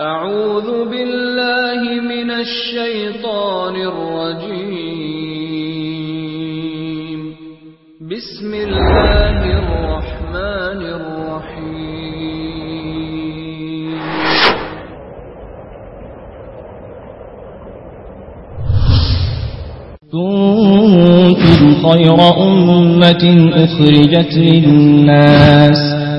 أعوذ بالله من الشيطان الرجيم. بسم الله الرحمن الرحيم. كنتم خير أمة أخرجت للناس.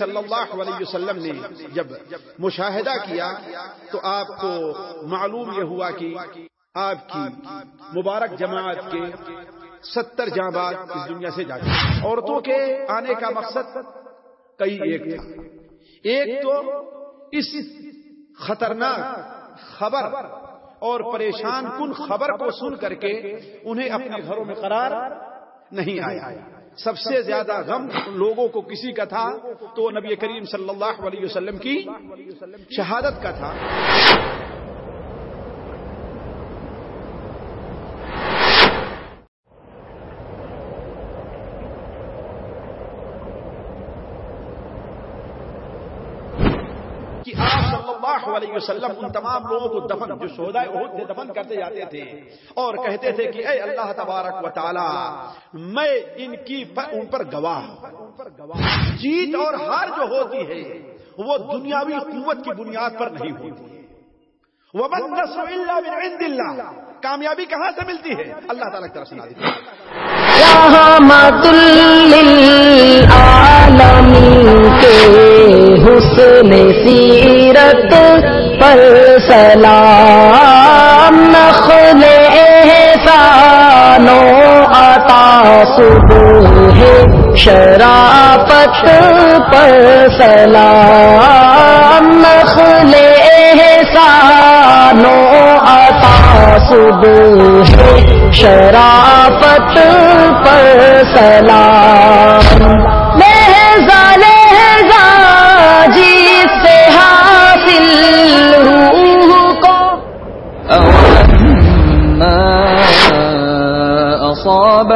صلی اللہ علیہ وسلم نے جب مشاہدہ کیا تو آپ کو معلوم یہ ہوا کہ آپ کی مبارک جماعت کے ستر جاں بعد اس دنیا سے جا چکے عورتوں کے آنے کا مقصد کئی ایک تھا۔ ایک تو اس خطرناک خبر اور پریشان کن خبر کو سن کر کے انہیں اپنے گھروں میں قرار نہیں آیا۔ سب سے زیادہ غم لوگوں کو کسی کا تھا تو نبی کریم صلی اللہ علیہ وسلم کی شہادت کا تھا کہ آپ صلی اللہ علیہ وسلم، ان تمام لوگوں کو دفن، جو شہدائے عہد تھے دفن کرتے جاتے تھے، اور کہتے تھے کہ اے اللہ تبارک و تعالی، میں ان کی پر ان پر گواہ جیت اور ہار جو ہوتی ہے، وہ دنیاوی قوت کی بنیاد پر نہیں ہوتی۔ ومن نصر من عند اللہ کامیابی کہاں سے ملتی ہے؟ اللہ تعالیٰ کی طرف سنا دیتے رحمت للعالمین کے حسن سیرت پر سلام نخل احسان و عطا صبح شرافت پر سلام نخل احسان و عطا صبح شرافت پر سلام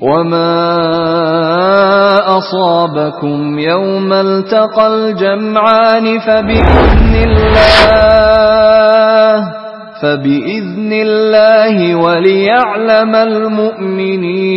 وما أصابكم يوم التقى الجمعان فبإذن الله فبإذن الله وليعلم المؤمنين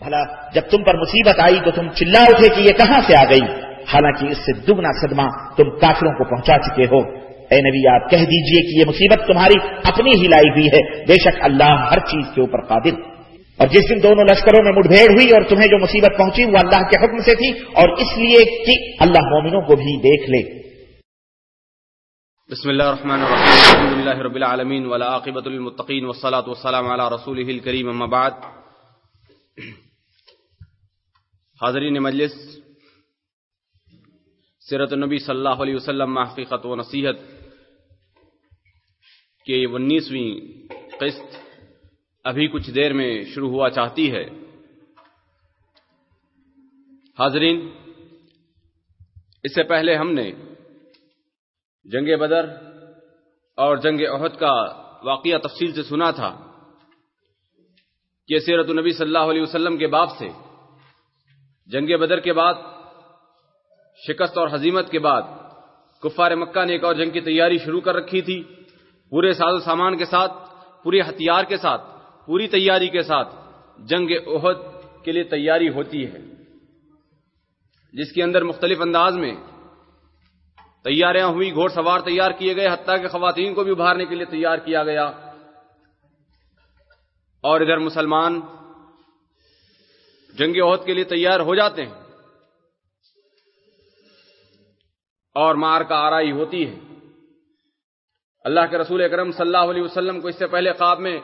بھلا، جب تم پر مصیبت آئی تو تم چلا اٹھے کہ یہ کہاں سے آ گئی؟ حالانکہ اس سے دگنا صدمہ تم کافروں کو پہنچا چکے ہو۔ اے نبی، آپ کہہ دیجیے کہ یہ مصیبت تمہاری اپنی ہی لائی ہوئی ہے۔ بے شک اللہ ہر چیز کے اوپر قادر۔ اور جس دن دونوں لشکروں میں مٹبھیڑ ہوئی اور تمہیں جو مصیبت پہنچی، وہ اللہ کے حکم سے تھی۔ اور اس لیے کہ اللہ مومنوں کو بھی دیکھ لے۔ بسم الله الرحمن الرحيم الحمد لله رب العالمين ولا عاقبة للمتقين والصلاة والسلام على رسوله الكريم اما بعد۔ حاضرین مجلس، سیرت النبی صلی اللہ علیہ وسلم حقیقت و نصیحت۔ کے انیسویں قسط ابھی کچھ دیر میں شروع ہوا چاہتی ہے۔ حاضرین، اس سے پہلے ہم نے جنگ بدر اور جنگ عہد کا واقعہ تفصیل سے سنا تھا کہ سیرت النبی صلی اللہ علیہ وسلم کے باب سے، جنگ بدر کے بعد، شکست اور حزیمت کے بعد کفار مکہ نے ایک اور جنگ کی تیاری شروع کر رکھی تھی۔ پورے ساز و سامان کے ساتھ پورے ہتھیار کے ساتھ، پوری تیاری کے ساتھ جنگ عہد کے لیے تیاری ہوتی ہے۔ جس کے اندر مختلف انداز میں تیاریاں ہوئی، گھوڑ سوار تیار کیے گئے، حتیٰ کہ خواتین کو بھی ابھارنے کے لیے تیار کیا گیا۔ اور ادھر مسلمان جنگ عہد کے لیے تیار ہو جاتے ہیں اور مار کا آرائی ہوتی ہے اللہ کے رسول اکرم صلی اللہ علیہ وسلم کو اس سے پہلے خواب میں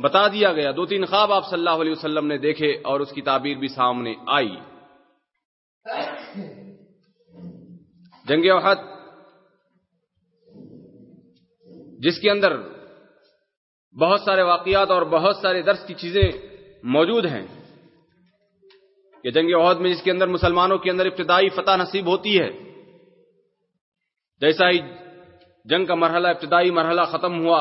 بتا دیا گیا۔ دو تین خواب آپ صلی اللہ علیہ وسلم نے دیکھے اور اس کی تعبیر بھی سامنے آئی۔ جنگ وحد جس کے اندر بہت سارے واقعات اور بہت سارے درس کی چیزیں موجود ہیں کہ جنگ عہد میں جس کے اندر مسلمانوں کے اندر ابتدائی فتح نصیب ہوتی ہے، جیسا ہی جنگ کا مرحلہ، ابتدائی مرحلہ ختم ہوا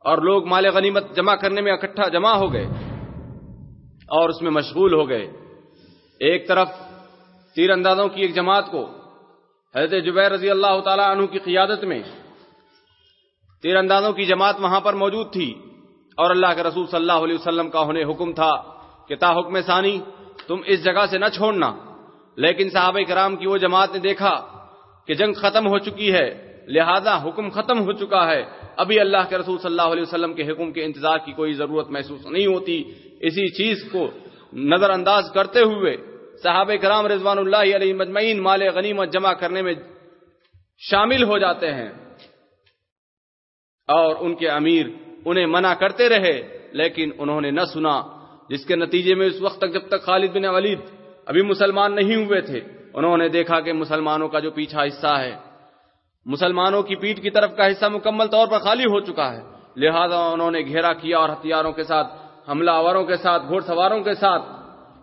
اور لوگ مال غنیمت جمع کرنے میں اکٹھا جمع ہو گئے اور اس میں مشغول ہو گئے۔ ایک طرف تیر اندازوں کی ایک جماعت کو حضرت جبیر رضی اللہ تعالی عنہ کی قیادت میں تیر اندازوں کی جماعت وہاں پر موجود تھی اور اللہ کے رسول صلی اللہ علیہ وسلم کا انہیں حکم تھا کہ تا حکم ثانی، تم اس جگہ سے نہ چھوڑنا۔ لیکن صحابہ کرام کی وہ جماعت نے دیکھا کہ جنگ ختم ہو چکی ہے۔ لہذا حکم ختم ہو چکا ہے۔ ابھی اللہ کے رسول صلی اللہ علیہ وسلم کے حکم کے انتظار کی کوئی ضرورت محسوس نہیں ہوتی۔ اسی چیز کو نظر انداز کرتے ہوئے صحابہ کرام رضوان اللہ علیہ مجمعین مال غنیمت جمع کرنے میں شامل ہو جاتے ہیں۔ اور ان کے امیر انہیں منع کرتے رہے، لیکن انہوں نے نہ سنا، جس کے نتیجے میں اس وقت تک جب تک خالد بن ولید ابھی مسلمان نہیں ہوئے تھے، انہوں نے دیکھا کہ مسلمانوں کا جو پیچھا حصہ ہے مسلمانوں کی پیٹ کی طرف کا حصہ مکمل طور پر خالی ہو چکا ہے۔ لہذا انہوں نے گھیرا کیا اور ہتھیاروں کے ساتھ، حملہ آوروں کے ساتھ، گھوڑ سواروں کے ساتھ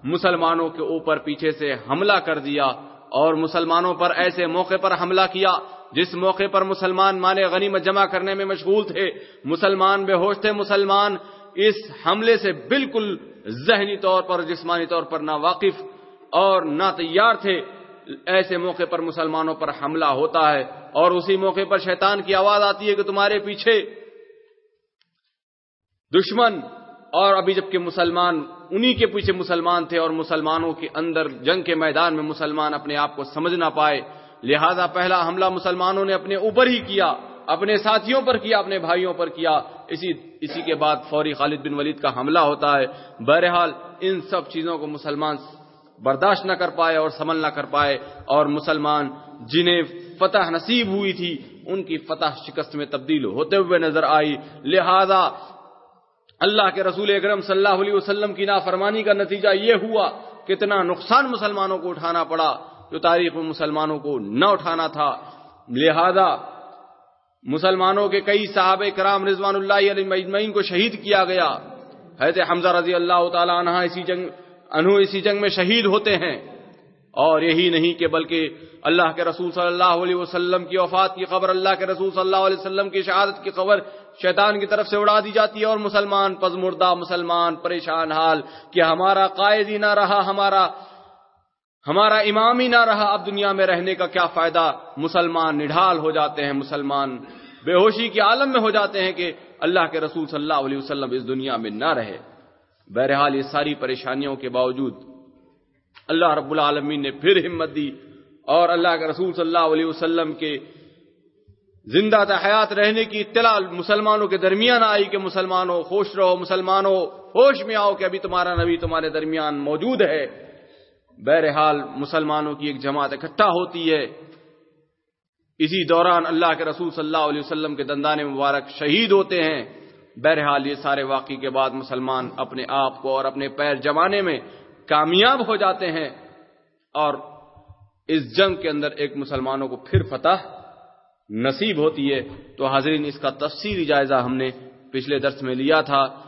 مسلمانوں کے اوپر پیچھے سے حملہ کر دیا اور مسلمانوں پر ایسے موقع پر حملہ کیا جس موقع پر مسلمان مانے غنیمت جمع کرنے میں مشغول تھے۔ مسلمان بے ہوش تھے۔ مسلمان اس حملے سے بالکل ذہنی طور پر، جسمانی طور پر نہ واقف اور نہ تیار تھے۔ ایسے موقع پر مسلمانوں پر حملہ ہوتا ہے اور اسی موقع پر شیطان کی آواز آتی ہے کہ تمہارے پیچھے دشمن اور ابھی جبکہ مسلمان انہی کے پیچھے مسلمان تھے اور مسلمانوں کے اندر جنگ کے میدان میں مسلمان اپنے آپ کو سمجھ نہ پائے، لہذا پہلا حملہ مسلمانوں نے اپنے اوپر ہی کیا، اپنے ساتھیوں پر کیا، اپنے بھائیوں پر کیا۔ اسی اسی کے بعد فوری خالد بن ولید کا حملہ ہوتا ہے۔ بہرحال ان سب چیزوں کو مسلمان برداشت نہ کر پائے اور سمل نہ کر پائے اور مسلمان جنہیں فتح نصیب ہوئی تھی، ان کی فتح شکست میں تبدیل ہوتے ہوئے نظر آئی۔ لہذا اللہ کے رسول اکرم صلی اللہ علیہ وسلم کی نافرمانی کا نتیجہ یہ ہوا کتنا نقصان مسلمانوں کو اٹھانا پڑا جو تاریخ میں مسلمانوں کو نہ اٹھانا تھا۔ لہذا مسلمانوں کے کئی صحابہ کرام رضوان اللہ علیہ مجمعین کو شہید کیا گیا۔ حضرت حمزہ رضی اللہ تعالی عنہ اسی جنگ انہوں اسی جنگ میں شہید ہوتے ہیں۔ اور یہی نہیں کہ بلکہ اللہ کے رسول صلی اللہ علیہ وسلم کی وفات کی خبر، اللہ کے رسول صلی اللہ علیہ وسلم کی شہادت کی خبر شیطان کی طرف سے اڑا دی جاتی ہے اور مسلمان پز مردہ مسلمان پریشان حال کہ ہمارا قائد ہی نہ رہا، ہمارا ہمارا امام ہی نہ رہا۔ اب دنیا میں رہنے کا کیا فائدہ؟ مسلمان نڈھال ہو جاتے ہیں، مسلمان بے ہوشی کے عالم میں ہو جاتے ہیں کہ اللہ کے رسول صلی اللہ علیہ وسلم اس دنیا میں نہ رہے۔ بہرحال یہ ساری پریشانیوں کے باوجود اللہ رب العالمین نے پھر ہمت دی اور اللہ کے رسول صلی اللہ علیہ وسلم کے زندہ حیات رہنے کی اطلاع مسلمانوں کے درمیان آئی کہ مسلمانوں خوش رہو، مسلمانوں ہوش میں آؤ کہ ابھی تمہارا نبی تمہارے درمیان موجود ہے۔ بہرحال مسلمانوں کی ایک جماعت اکٹھا ہوتی ہے۔ اسی دوران اللہ کے رسول صلی اللہ علیہ وسلم کے دندان مبارک شہید ہوتے ہیں۔ بہرحال یہ سارے واقعے کے بعد مسلمان اپنے آپ کو اور اپنے پیر جمانے میں کامیاب ہو جاتے ہیں اور اس جنگ کے اندر ایک مسلمانوں کو پھر فتح نصیب ہوتی ہے۔ تو حاضرین، اس کا تفصیلی جائزہ ہم نے پچھلے درس میں لیا تھا۔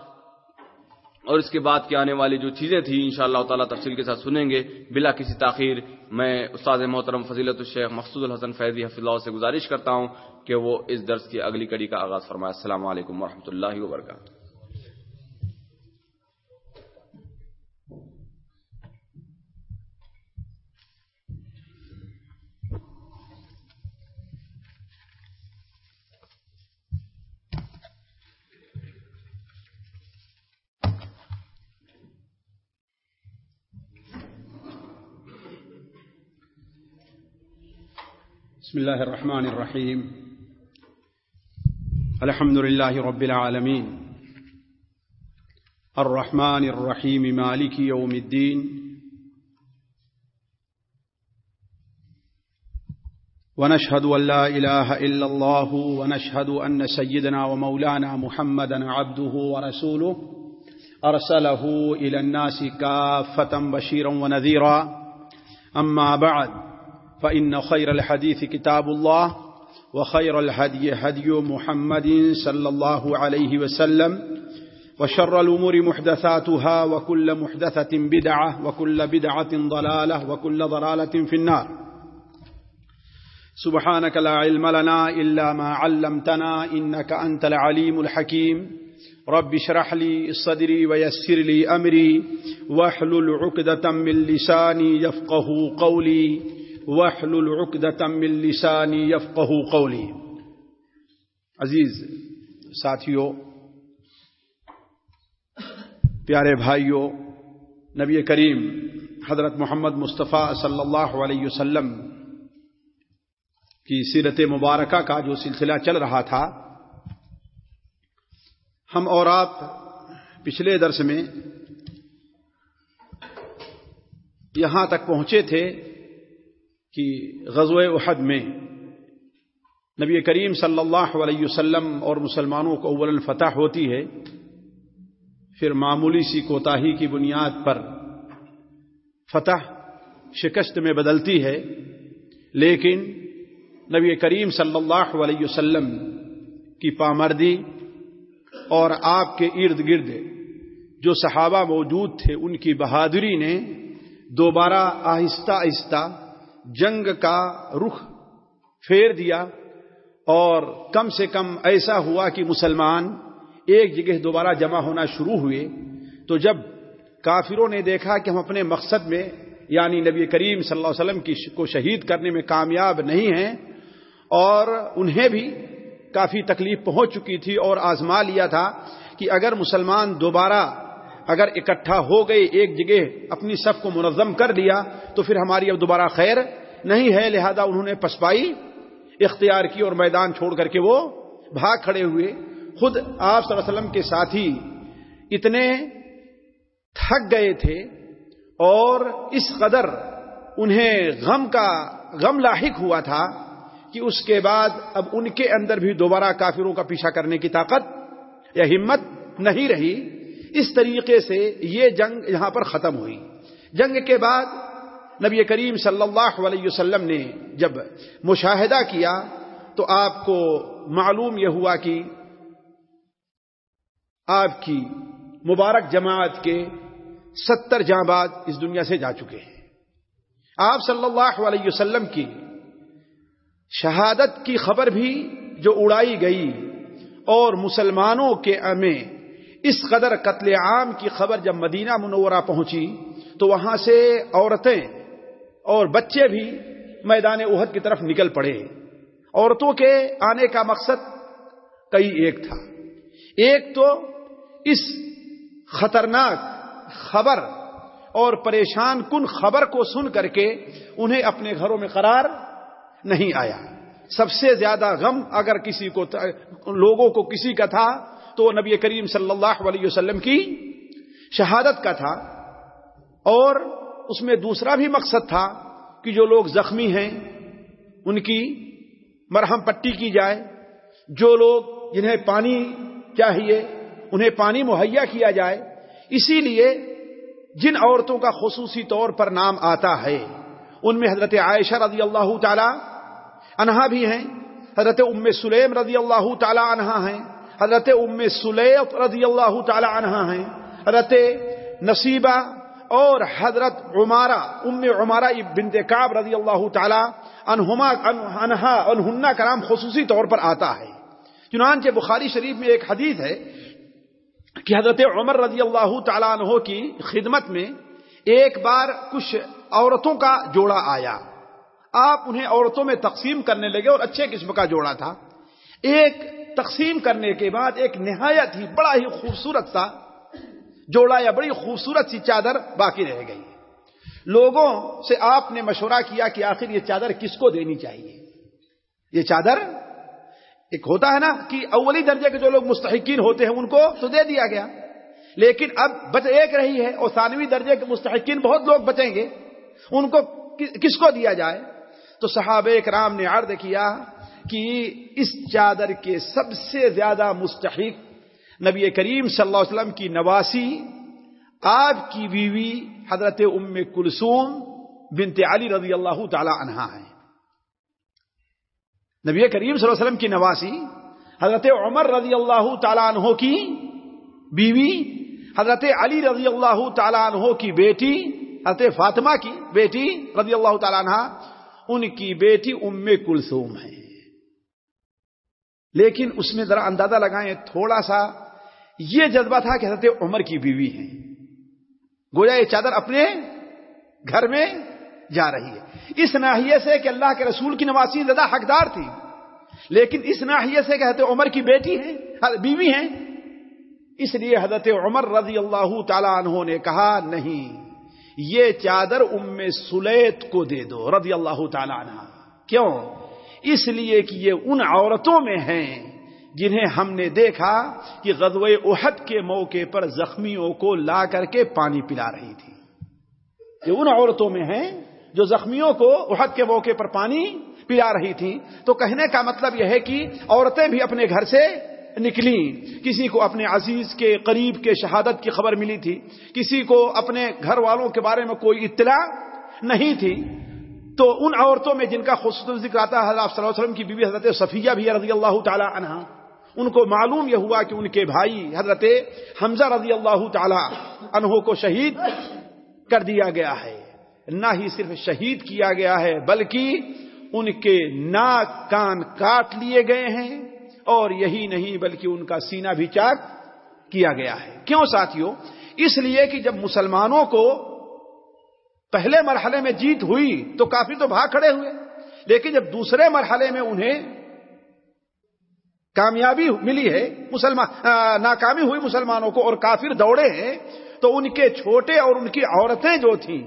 اور اس کے بعد کے آنے والی جو چیزیں تھیں ان شاء اللہ تعالیٰ تفصیل کے ساتھ سنیں گے۔ بلا کسی تاخیر، میں استاد محترم فضیلت الشیخ مقصود الحسن فیضی حفظ اللہ سے گزارش کرتا ہوں کہ وہ اس درس کی اگلی کڑی کا آغاز فرمائے۔ السلام علیکم ورحمۃ اللہ وبرکاتہ۔ بسم الله الرحمن الرحيم. الحمد لله رب العالمين. الرحمن الرحيم، مالك يوم الدين. ونشهد أن لا إله إلا الله، ونشهد أن سيدنا ومولانا محمدا عبده ورسوله. أرسله إلى الناس كافة بشيرا ونذيرا. أما بعد فإن خير الحديث كتاب الله وخير الهدي هدي محمد صلى الله عليه وسلم وشر الأمور محدثاتها وكل محدثة بدعة وكل بدعة ضلالة وكل ضلالة في النار. سبحانك لا علم لنا إلا ما علمتنا إنك أنت العليم الحكيم. رب اشرح لي صدري ويسر لي أمري واحلل عقدة من لساني يفقه قولي. واحلل عقدة من لساني يفقه قولي. عزیز ساتھیوں پیارے بھائیوں نبی کریم حضرت محمد مصطفیٰ صلی اللہ علیہ وسلم کی سیرت مبارکہ کا جو سلسلہ چل رہا تھا، ہم اور آپ پچھلے درس میں یہاں تک پہنچے تھے کہ غزو احد میں نبی کریم صلی اللہ علیہ وسلم اور مسلمانوں کو اول فتح ہوتی ہے، پھر معمولی سی کوتاہی کی بنیاد پر فتح شکست میں بدلتی ہے۔ لیکن نبی کریم صلی اللہ علیہ وسلم کی پامردی اور آپ کے ارد گرد جو صحابہ موجود تھے، ان کی بہادری نے دوبارہ آہستہ آہستہ جنگ کا رخ پھیر دیا اور کم سے کم ایسا ہوا کہ مسلمان ایک جگہ دوبارہ جمع ہونا شروع ہوئے تو جب کافروں نے دیکھا کہ ہم اپنے مقصد میں یعنی نبی کریم صلی اللہ علیہ وسلم کی کو شہید کرنے میں کامیاب نہیں ہیں اور انہیں بھی کافی تکلیف پہنچ چکی تھی اور آزما لیا تھا کہ اگر مسلمان دوبارہ اگر اکٹھا ہو گئے ایک جگہ اپنی سب کو منظم کر دیا تو پھر ہماری اب دوبارہ خیر نہیں ہے، لہذا انہوں نے پسپائی اختیار کی اور میدان چھوڑ کر کے وہ بھاگ کھڑے ہوئے۔ خود آپ صلی اللہ علیہ وسلم کے ساتھی اتنے تھک گئے تھے اور اس قدر انہیں غم کا غم لاحق ہوا تھا کہ اس کے بعد اب ان کے اندر بھی دوبارہ کافروں کا پیچھا کرنے کی طاقت یا ہمت نہیں رہی۔ اس طریقے سے یہ جنگ یہاں پر ختم ہوئی۔ جنگ کے بعد نبی کریم صلی اللہ علیہ وسلم نے جب مشاہدہ کیا تو آپ کو معلوم یہ ہوا کہ آپ کی مبارک جماعت کے ستر جاں بعد اس دنیا سے جا چکے ہیں۔ آپ صلی اللہ علیہ وسلم کی شہادت کی خبر بھی جو اڑائی گئی اور مسلمانوں کے میں اس قدر قتل عام کی خبر جب مدینہ منورہ پہنچی، تو وہاں سے عورتیں اور بچے بھی میدان احد کی طرف نکل پڑے۔ عورتوں کے آنے کا مقصد کئی ایک تھا۔ ایک تو اس خطرناک خبر اور پریشان کن خبر کو سن کر کے انہیں اپنے گھروں میں قرار نہیں آیا۔ سب سے زیادہ غم اگر کسی کو لوگوں کو کسی کا تھا تو نبی کریم صلی اللہ علیہ وسلم کی شہادت کا تھا اور اس میں دوسرا بھی مقصد تھا کہ جو لوگ زخمی ہیں، ان کی مرہم پٹی کی جائے، جو لوگ جنہیں پانی چاہیے، انہیں پانی مہیا کیا جائے۔ اسی لیے جن عورتوں کا خصوصی طور پر نام آتا ہے، ان میں حضرت عائشہ رضی اللہ تعالی انہا بھی ہیں، حضرت ام سلیم رضی اللہ تعالی عنہا ہیں۔ حضرت ام سلیف رضی اللہ تعالی عنہا ہیں، حضرت نصیبہ اور حضرت عمارہ، ام عمارہ بنت کعب رضی اللہ تعالی عنہما انہا انہنہ کا نام خصوصی طور پر آتا ہے۔ چنانچہ بخاری شریف میں ایک حدیث ہے کہ حضرت عمر رضی اللہ تعالیٰ عنہ کی خدمت میں ایک بار کچھ عورتوں کا جوڑا آیا۔ آپ انہیں عورتوں میں تقسیم کرنے لگے اور اچھے قسم کا جوڑا تھا۔ ایک تقسیم کرنے کے بعد ایک نہایت ہی بڑا ہی خوبصورت سا جوڑا یا بڑی خوبصورت سی چادر باقی رہ گئی لوگوں سے آپ نے مشورہ کیا کہ آخر یہ چادر کس کو دینی چاہیے؟ یہ چادر ایک ہوتا ہے نا کہ اولی درجے کے جو لوگ مستحقین ہوتے ہیں ان کو تو دے دیا گیا۔ لیکن اب بچ ایک رہی ہے اور ثانوی درجے کے مستحقین بہت لوگ بچیں گے۔ ان کو کس کو دیا جائے؟ تو صحابہ کرام نے عرض کیا کہ اس چادر کے سب سے زیادہ مستحق نبی کریم صلی اللہ علیہ وسلم کی نواسی آپ کی بیوی حضرت ام کلثوم بنت علی رضی اللہ تعالی عنہا ہے نبی کریم صلی اللہ علیہ وسلم کی نواسی، حضرت عمر رضی اللہ تعالیٰ عنہ کی بیوی، حضرت علی رضی اللہ تعالیٰ عنہ کی بیٹی، حضرت فاطمہ کی بیٹی رضی اللہ تعالیٰ عنہ، ان کی بیٹی ام کلثوم ہے لیکن اس میں ذرا اندازہ لگائیں، تھوڑا سا۔ یہ جذبہ تھا کہ حضرت عمر کی بیوی ہے گویا یہ چادر اپنے گھر میں جا رہی ہے۔ اس ناحیے سے کہ اللہ کے رسول کی نواسی زیادہ حقدار تھی۔ لیکن اس ناحیے سے کہ حضرت عمر کی بیٹی ہے بیوی ہیں۔ اس لیے حضرت عمر رضی اللہ تعالی عنہ نے کہا، نہیں، یہ چادر ام سلیت کو دے دو، رضی اللہ تعالی عنہ۔ کیوں؟ اس لیے کہ یہ ان عورتوں میں ہیں جنہیں ہم نے دیکھا کہ غزوہ احد کے موقع پر زخمیوں کو لا کر کے پانی پلا رہی تھی۔ یہ ان عورتوں میں ہیں جو زخمیوں کو احد کے موقع پر پانی پلا رہی تھی تو کہنے کا مطلب یہ ہے کہ عورتیں بھی اپنے گھر سے نکلی کسی کو اپنے عزیز کے قریب کے شہادت کی خبر ملی تھی۔ کسی کو اپنے گھر والوں کے بارے میں کوئی اطلاع نہیں تھی۔ تو ان عورتوں میں جن کا خصوص ذکر آتا ہے، حضرت صلی اللہ علیہ وسلم کی بیوی حضرت صفیہ بھی رضی اللہ تعالی عنہ، ان کو معلوم یہ ہوا کہ ان کے بھائی حضرت حمزہ رضی اللہ تعالی عنہ کو شہید کر دیا گیا ہے۔ نہ ہی صرف شہید کیا گیا ہے، بلکہ ان کے ناک کان کاٹ لیے گئے ہیں اور یہی نہیں بلکہ ان کا سینہ بھی چاک کیا گیا ہے۔ کیوں ساتھیوں اس لیے کہ جب مسلمانوں کو پہلے مرحلے میں جیت ہوئی تو کافی تو بھاگ کھڑے ہوئے، لیکن جب دوسرے مرحلے میں انہیں کامیابی ملی ہے، مسلمان ناکامی ہوئی مسلمانوں کو اور کافر دوڑے ہیں، تو ان کے چھوٹے اور ان کی عورتیں جو تھیں،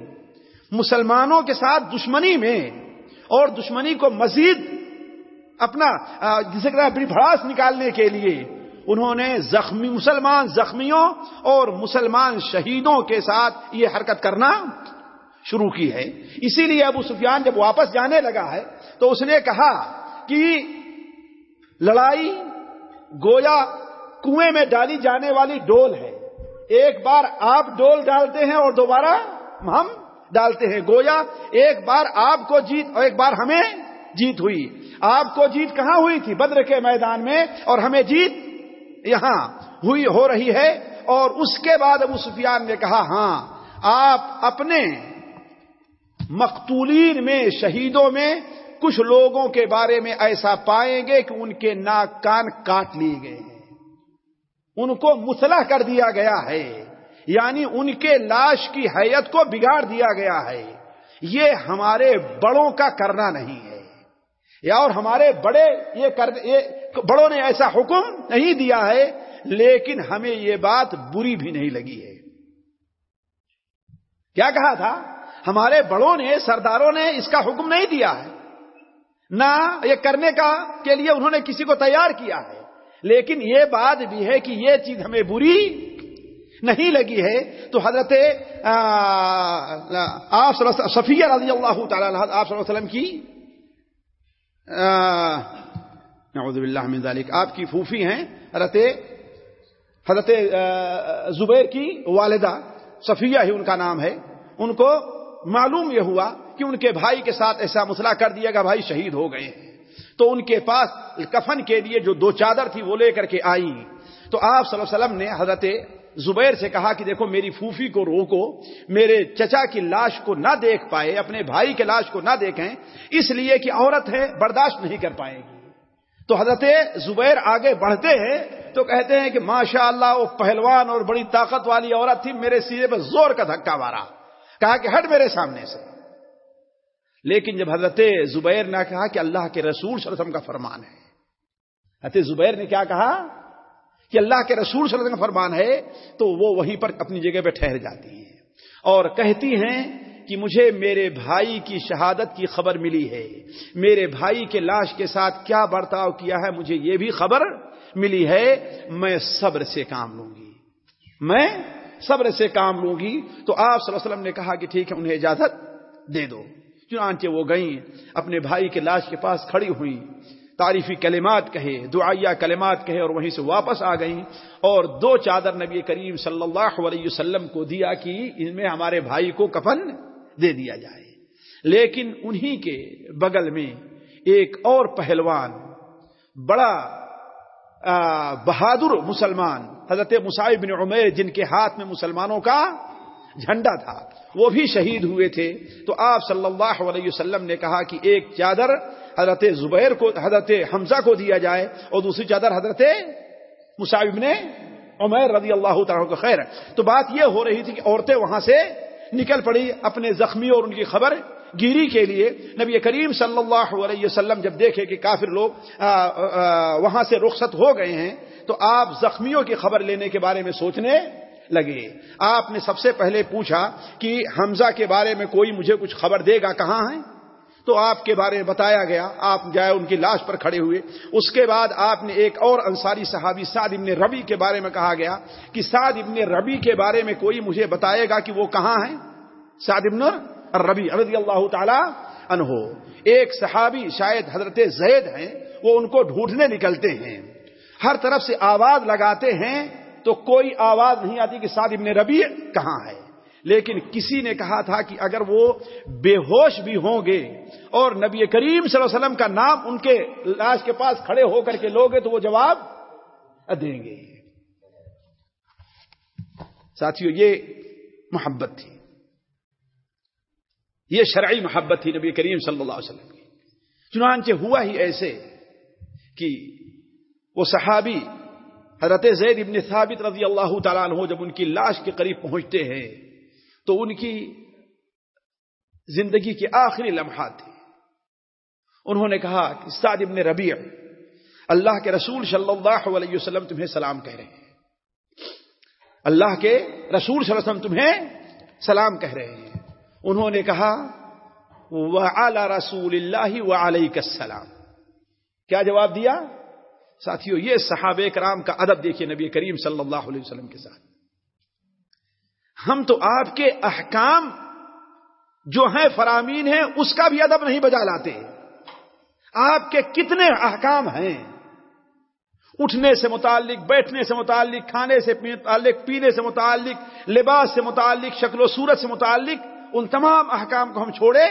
مسلمانوں کے ساتھ دشمنی میں اور دشمنی کو مزید اپنا جسے کہتے ہیں بھڑاس نکالنے کے لیے انہوں نے زخمی، مسلمان زخمیوں اور مسلمان شہیدوں کے ساتھ یہ حرکت کرنا شروع کی ہے۔ اسی لیے ابو سفیان جب واپس جانے لگا ہے تو اس نے کہا کہ لڑائی گویا کنویں میں ڈالی جانے والی ڈول ہے۔ ایک بار آپ ڈول ڈالتے ہیں اور دوبارہ ہم ڈالتے ہیں۔ گویا ایک بار آپ کو جیت اور ایک بار ہمیں جیت ہوئی۔ آپ کو جیت کہاں ہوئی تھی؟ بدر کے میدان میں اور ہمیں جیت یہاں ہوئی، ہو رہی ہے۔ اور اس کے بعد ابو سفیان نے کہا ہاں آپ اپنے مقتولین میں، شہیدوں میں کچھ لوگوں کے بارے میں ایسا پائیں گے کہ ان کے ناک کان کاٹ لیے گئے ہیں۔ ان کو مسلح کر دیا گیا ہے۔ یعنی ان کے لاش کی حیت کو بگاڑ دیا گیا ہے۔ یہ ہمارے بڑوں کا کرنا نہیں ہے۔ یا اور ہمارے بڑے یہ کر، یہ بڑوں نے ایسا حکم نہیں دیا ہے، لیکن ہمیں یہ بات بری بھی نہیں لگی ہے۔ کیا کہا تھا؟ ہمارے بڑوں نے، سرداروں نے اس کا حکم نہیں دیا ہے۔ نہ یہ کرنے کا کے لیے انہوں نے کسی کو تیار کیا ہے۔ لیکن یہ بات بھی ہے کہ یہ چیز ہمیں بری نہیں لگی ہے۔ تو حضرت آپ صفیہ رضی اللہ تعالی آپ صلی اللہ وسلم کی نعوذ باللہ من ذالک آپ کی پھوفی ہیں، حضرت حضرت زبیر کی والدہ، صفیہ ہی ان کا نام ہے۔ ان کو معلوم یہ ہوا کہ ان کے بھائی کے ساتھ ایسا مسئلہ کر دیا گا بھائی شہید ہو گئے۔ ہیں تو ان کے پاس کفن کے لیے جو دو چادر تھی وہ لے کر کے آئی تو آپ صلی اللہ علیہ وسلم نے حضرت زبیر سے کہا کہ دیکھو، میری پھوفی کو روکو، میرے چچا کی لاش کو نہ دیکھ پائے، اپنے بھائی کے لاش کو نہ دیکھیں، اس لیے کہ عورت ہے، برداشت نہیں کر پائے گی۔ تو حضرت زبیر آگے بڑھتے ہیں تو کہتے ہیں کہ ماشاء اللہ وہ پہلوان اور بڑی طاقت والی عورت تھی، میرے سیرے پہ زور کا دھکا مارا۔ کہا کہ ہٹ میرے سامنے سے۔ لیکن جب حضرت زبیر نے کہا کہ اللہ کے رسول صلی اللہ علیہ وسلم کا فرمان ہے۔ حضرت زبیر نے کیا کہا؟ کہ اللہ کے رسول صلی اللہ علیہ وسلم کا فرمان ہے تو وہ وہیں پر اپنی جگہ پہ ٹھہر جاتی ہیں۔ اور کہتی ہیں کہ مجھے میرے بھائی کی شہادت کی خبر ملی ہے۔ میرے بھائی کے لاش کے ساتھ کیا برتاؤ کیا ہے مجھے یہ بھی خبر ملی ہے۔ میں صبر سے کام لوں گی۔ میں صبر سے کام لوں گی تو آپ صلی اللہ علیہ وسلم نے کہا کہ ٹھیک ہے، انہیں اجازت دے دو۔ چنانچہ وہ گئیں، اپنے بھائی کے لاش کے پاس کھڑی ہوئی تعریفی کلمات کہے دعائیا کلمات کہے اور وہیں سے واپس آ گئیں۔ اور دو چادر نبی کریم صلی اللہ علیہ وسلم کو دیا کہ ان میں ہمارے بھائی کو کفن دے دیا جائے۔ لیکن انہی کے بغل میں ایک اور پہلوان، بڑا بہادر مسلمان حضرت مسائب بن عمیر جن کے ہاتھ میں مسلمانوں کا جھنڈا تھا، وہ بھی شہید ہوئے تھے۔ تو آپ صلی اللہ علیہ وسلم نے کہا کہ ایک چادر حضرت زبیر کو، حضرت حمزہ کو دیا جائے اور دوسری چادر حضرت مسائب نے عمیر رضی اللہ تعالیٰ کو خیر تو بات یہ ہو رہی تھی کہ عورتیں وہاں سے نکل پڑی اپنے زخمی اور ان کی خبر گیری کے لیے۔ نبی کریم صلی اللہ علیہ وسلم جب دیکھے کہ کافر لوگ آ آ، وہاں سے رخصت ہو گئے ہیں تو آپ زخمیوں کی خبر لینے کے بارے میں سوچنے لگے۔ آپ نے سب سے پہلے پوچھا کہ حمزہ کے بارے میں کوئی مجھے کچھ خبر دے گا کہاں ہے؟ تو آپ کے بارے میں بتایا گیا۔ آپ جائے ان کی لاش پر کھڑے ہوئے۔ اس کے بعد آپ نے ایک اور انصاری صحابی سعد ابن ربی کے بارے میں کہا گیا کہ سعد ابن ربی کے بارے میں کوئی مجھے بتائے گا کہ وہ کہاں ہے؟ سعد ابن ربی رضی اللہ تعالی انہو ایک صحابی شاید حضرت زید ہیں، وہ ان کو ڈھونڈنے نکلتے ہیں۔ ہر طرف سے آواز لگاتے ہیں تو کوئی آواز نہیں آتی کہ سعد ابن ربی کہاں ہے۔ لیکن کسی نے کہا تھا کہ اگر وہ بے ہوش بھی ہوں گے اور نبی کریم صلی اللہ علیہ وسلم کا نام ان کے لاش کے پاس کھڑے ہو کر کے لوگے تو وہ جواب دیں گے۔ ساتھیو، یہ محبت تھی۔ یہ شرعی محبت تھی نبی کریم صلی اللہ علیہ وسلم کی۔ چنانچہ ہوا ہی ایسے کہ وہ صحابی حضرت زید ابن ثابت رضی اللہ تعالیٰ عنہ جب ان کی لاش کے قریب پہنچتے ہیں تو ان کی زندگی کے آخری لمحات تھے انہوں نے کہا کہ سعد ابن ربیع، اللہ کے رسول صلی اللہ علیہ وسلم تمہیں سلام کہہ رہے ہیں۔ اللہ کے رسول صلی اللہ علیہ وسلم تمہیں سلام کہہ رہے ہیں۔ انہوں نے کہا وعلی رسول اللہ وعلیک السلام۔ کیا جواب دیا؟ ساتھیو، یہ صحابہ کرام کا ادب دیکھیے نبی کریم صلی اللہ علیہ وسلم کے ساتھ۔ ہم تو آپ کے احکام جو ہیں فرامین ہیں، اس کا بھی ادب نہیں بجا لاتے۔ آپ کے کتنے احکام ہیں؟ اٹھنے سے متعلق، بیٹھنے سے متعلق، کھانے سے متعلق، پینے سے متعلق، لباس سے متعلق، شکل و صورت سے متعلق، ان تمام احکام کو ہم چھوڑے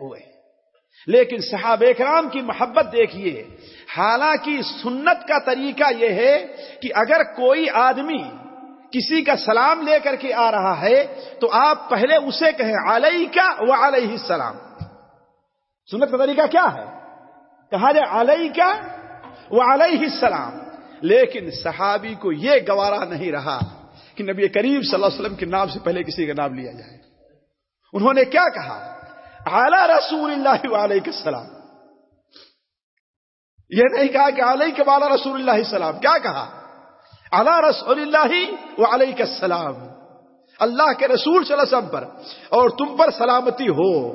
ہوئے۔ لیکن صحابہ اکرام کی محبت دیکھیے حالانکہ سنت کا طریقہ یہ ہے کہ اگر کوئی آدمی کسی کا سلام لے کر کے آ رہا ہے تو آپ پہلے اسے کہیں علیہ کا و علیہ السلام۔ سنت کا طریقہ کیا ہے؟ کہا جائے علیہ کا وہ علیہ السلام۔ لیکن صحابی کو یہ گوارا نہیں رہا کہ نبی کریم صلی اللہ علیہ وسلم کے نام سے پہلے کسی کا نام لیا جائے۔ انہوں نے کیا کہا؟ اعلی رسول اللہ علیہ السلام۔ یہ نہیں کہا کہ علیہ کے بالا رسول اللہ السلام۔ کیا کہا؟ اعلی رسول اللہ علیہ السلام۔ اللہ کے رسول صلی اللہ علیہ وسلم پر۔ اور تم پر سلامتی ہو۔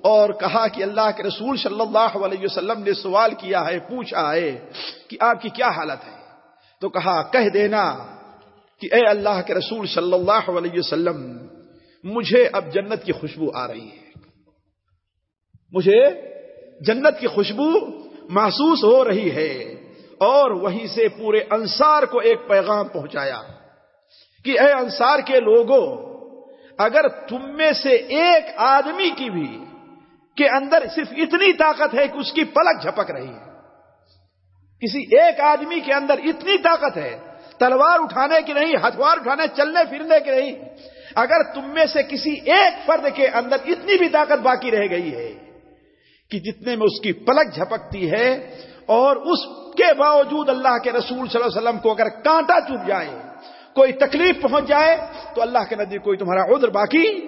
اور کہا کہ اللہ کے رسول صلی اللہ علیہ وسلم نے سوال کیا ہے، پوچھا ہے کہ آپ کی کیا حالت ہے؟ تو کہا، کہہ دینا کہ اے اللہ کے رسول صلی اللہ علیہ وسلم، مجھے اب جنت کی خوشبو آ رہی ہے۔ مجھے جنت کی خوشبو محسوس ہو رہی ہے اور وہیں سے پورے انصار کو ایک پیغام پہنچایا کہ اے انصار کے لوگوں اگر تم میں سے ایک آدمی کی بھی کے اندر صرف اتنی طاقت ہے کہ اس کی پلک جھپک رہی ہے، کسی ایک آدمی کے اندر اتنی طاقت ہے، تلوار اٹھانے کی نہیں، ہتھوار اٹھانے، چلنے پھرنے کی نہیں، اگر تم میں سے کسی ایک فرد کے اندر اتنی بھی طاقت باقی رہ گئی ہے کہ جتنے میں اس کی پلک جھپکتی ہے اور اس کے باوجود اللہ کے رسول صلی اللہ علیہ وسلم کو اگر کانٹا چپ جائے، کوئی تکلیف پہنچ جائے، تو اللہ کے نزدیک کوئی تمہارا عذر باقی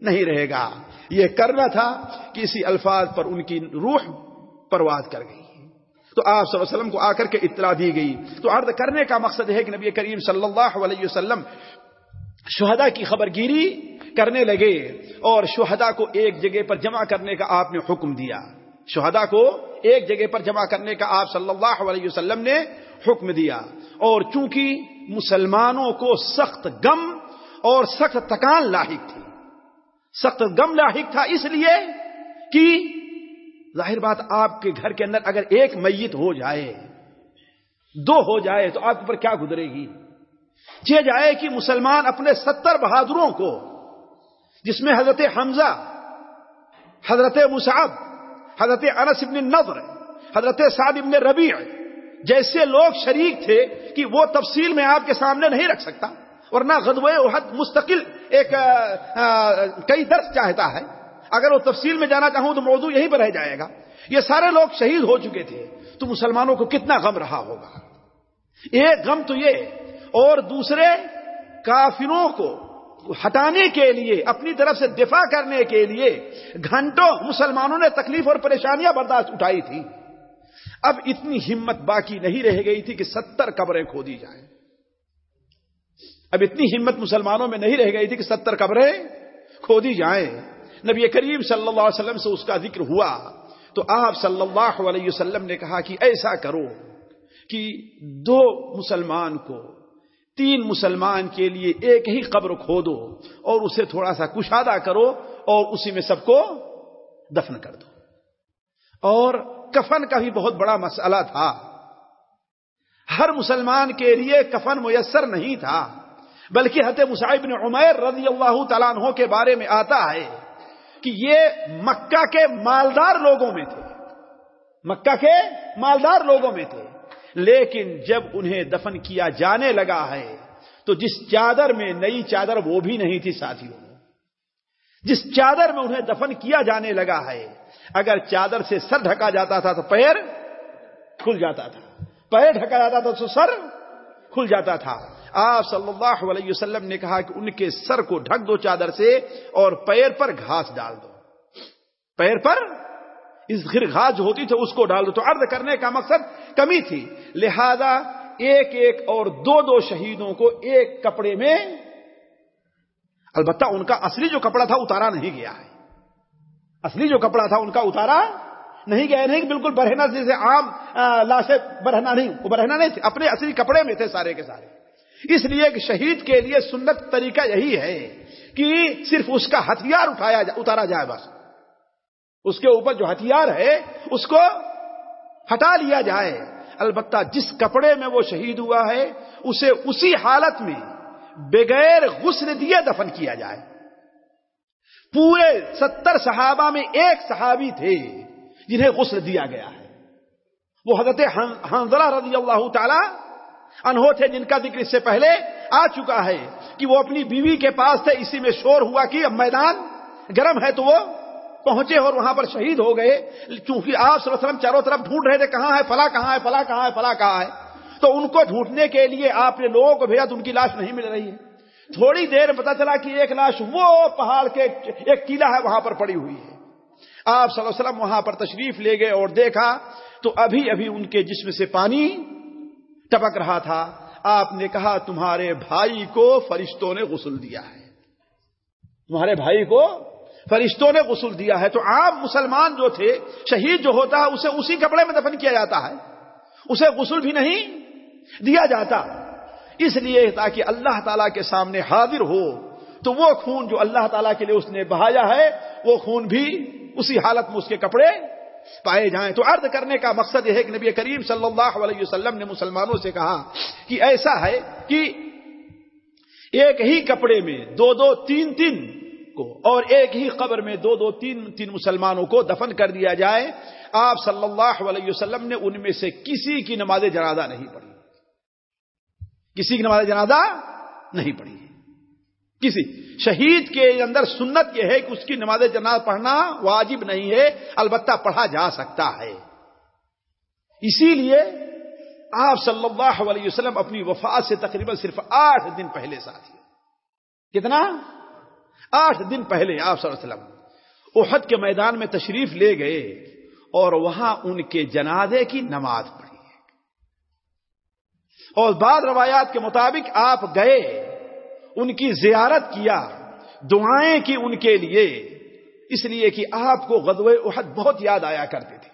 نہیں رہے گا۔ یہ کرنا تھا کہ اسی الفاظ پر ان کی روح پرواز کر گئی۔ تو آپ صلی اللہ علیہ وسلم کو آ کر کے اطلاع دی گئی۔ تو عرض کرنے کا مقصد ہے کہ نبی کریم صلی اللہ علیہ وسلم شہدا کی خبر گیری کرنے لگے اور شہدا کو ایک جگہ پر جمع کرنے کا آپ نے حکم دیا۔ شہدا کو ایک جگہ پر جمع کرنے کا آپ صلی اللہ علیہ وسلم نے حکم دیا۔ اور چونکہ مسلمانوں کو سخت غم اور سخت تکان لاحق تھی۔ سخت غم لاحق تھا اس لیے کہ ظاہر بات آپ کے گھر کے اندر اگر ایک میت ہو جائے، دو ہو جائے تو آپ پر کیا گزرے گی؟ یہ جائے کہ مسلمان اپنے ستر بہادروں کو جس میں حضرت حمزہ، حضرت مصعب، حضرت انس ابن نظر حضرت سعد ابن ربیع جیسے لوگ شریک تھے کہ وہ تفصیل میں آپ کے سامنے نہیں رکھ سکتا، ورنہ غدوے حد مستقل ایک کئی درس چاہتا ہے۔ اگر وہ تفصیل میں جانا چاہوں تو موضوع یہیں پر رہ جائے گا۔ یہ سارے لوگ شہید ہو چکے تھے، تو مسلمانوں کو کتنا غم رہا ہوگا۔ ایک غم تو یہ، اور دوسرے کافروں کو ہٹانے کے لیے، اپنی طرف سے دفاع کرنے کے لیے گھنٹوں مسلمانوں نے تکلیف اور پریشانیاں برداشت اٹھائی تھی۔ اب اتنی ہمت باقی نہیں رہ گئی تھی کہ ستر قبریں کھودی جائیں۔ اب اتنی ہمت مسلمانوں میں نہیں رہ گئی تھی کہ ستر قبریں کھودی جائیں۔ نبی کریم صلی اللہ علیہ وسلم سے اس کا ذکر ہوا۔ تو آپ صلی اللہ علیہ وسلم نے کہا کہ ایسا کرو کہ دو مسلمان کو تین مسلمان کے لیے ایک ہی قبر کھودو اور اسے تھوڑا سا کشادہ کرو اور اسی میں سب کو دفن کر دو۔ اور کفن کا بھی بہت بڑا مسئلہ تھا۔ ہر مسلمان کے لیے کفن میسر نہیں تھا، بلکہ حت مصعب بن عمیر رضی اللہ تعالیٰ عنہ کے بارے میں آتا ہے کہ یہ مکہ کے مالدار لوگوں میں تھے۔ مکہ کے مالدار لوگوں میں تھے۔ لیکن جب انہیں دفن کیا جانے لگا ہے، تو جس چادر میں نئی چادر وہ بھی نہیں تھی ساتھیوں۔ جس چادر میں انہیں دفن کیا جانے لگا ہے، اگر چادر سے سر ڈھکا جاتا تھا تو پیر کھل جاتا تھا۔ پیر ڈھکا جاتا تھا تو سر کھل جاتا تھا۔ آپ صلی اللہ علیہ وسلم نے کہا کہ ان کے سر کو ڈھک دو چادر سے اور پیر پر گھاس ڈال دو۔ پیر پر اس گھر جو ہوتی تھی، اس کو ڈال دو۔ تو ارد کرنے کا مقصد کمی تھی۔ لہذا ایک ایک اور دو دو شہیدوں کو ایک کپڑے میں، البتہ ان کا اصلی جو کپڑا تھا، اتارا نہیں گیا ہے۔ اصلی جو کپڑا تھا، ان کا اتارا نہیں گیا۔ نہیں بالکل برہنا جیسے عام لاشیں برہنا نہیں، وہ برہنا نہیں تھے، اپنے اصلی کپڑے میں تھے سارے کے سارے۔ اس لیے کہ شہید کے لیے سنت طریقہ یہی ہے کہ صرف اس کا ہتھیار اٹھایا جا، اتارا جائے بس۔ اس کے اوپر جو ہتھیار ہے، اس کو ہٹا لیا جائے۔ البتہ جس کپڑے میں وہ شہید ہوا ہے، اسے اسی حالت میں بغیر غسل دیے دفن کیا جائے۔ پورے ستر صحابہ میں ایک صحابی تھے جنہیں غسل دیا گیا ہے۔ وہ حضرت حنزلہ رضی اللہ تعالی انہو تھے جن کا ذکر اس سے پہلے آ چکا ہے کہ وہ اپنی بیوی کے پاس تھے، اسی میں شور ہوا کہ اب میدان گرم ہے تو وہ پہنچے اور وہاں پر شہید ہو گئے۔ چونکہ آپ صلی اللہ علیہ وسلم چاروں طرف ڈھونڈ رہے تھے، کہاں ہے فلا کہاں ہے فلا کہاں ہے فلا کہاں ہے؟ تو ان کو ڈھونڈنے کے لیے آپ نے لوگوں کو بھیجا، تو ان کی لاش نہیں مل رہی ہے۔ تھوڑی دیر پتا چلا کہ ایک لاش وہ پہاڑ کے ایک قلعہ ہے، وہاں پر پڑی ہوئی ہے۔ آپ صلی اللہ علیہ وسلم وہاں پر تشریف لے گئے اور دیکھا، تو ابھی ابھی ان کے جسم سے پانی ٹپک رہا تھا۔ آپ نے کہا، تمہارے بھائی کو فرشتوں نے غسل دیا ہے۔ تمہارے بھائی کو فرشتوں نے غسل دیا ہے تو عام مسلمان جو تھے، شہید جو ہوتا ہے، اسے اسی کپڑے میں دفن کیا جاتا ہے۔ اسے غسل بھی نہیں دیا جاتا۔ اس لیے تاکہ اللہ تعالی کے سامنے حاضر ہو، تو وہ خون جو اللہ تعالیٰ کے لیے اس نے بہایا ہے، وہ خون بھی اسی حالت میں اس کے کپڑے پائے جائیں۔ تو عرض کرنے کا مقصد یہ ہے کہ نبی کریم صلی اللہ علیہ وسلم نے مسلمانوں سے کہا کہ ایسا ہے کہ ایک ہی کپڑے میں دو دو تین تین کو اور ایک ہی قبر میں دو دو تین تین مسلمانوں کو دفن کر دیا جائے۔ آپ صلی اللہ علیہ وسلم نے ان میں سے کسی کی نماز جنازہ نہیں پڑھی۔ کسی کی نماز جنازہ نہیں پڑھی۔ کسی۔ شہید کے اندر سنت یہ ہے کہ اس کی نماز جناز پڑھنا واجب نہیں ہے، البتہ پڑھا جا سکتا ہے۔ اسی لیے آپ صلی اللہ علیہ وسلم اپنی وفات سے تقریباً صرف آٹھ دن پہلے ساتھی۔ کتنا؟ آٹھ دن پہلے آپ صلی اللہ علیہ وسلم احد کے میدان میں تشریف لے گئے اور وہاں ان کے جنازے کی نماز پڑھی۔ اور بعض روایات کے مطابق آپ گئے، ان کی زیارت کیا، دعائیں کی ان کے لیے، اس لیے کہ آپ کو غزو احد بہت یاد آیا کرتے تھے۔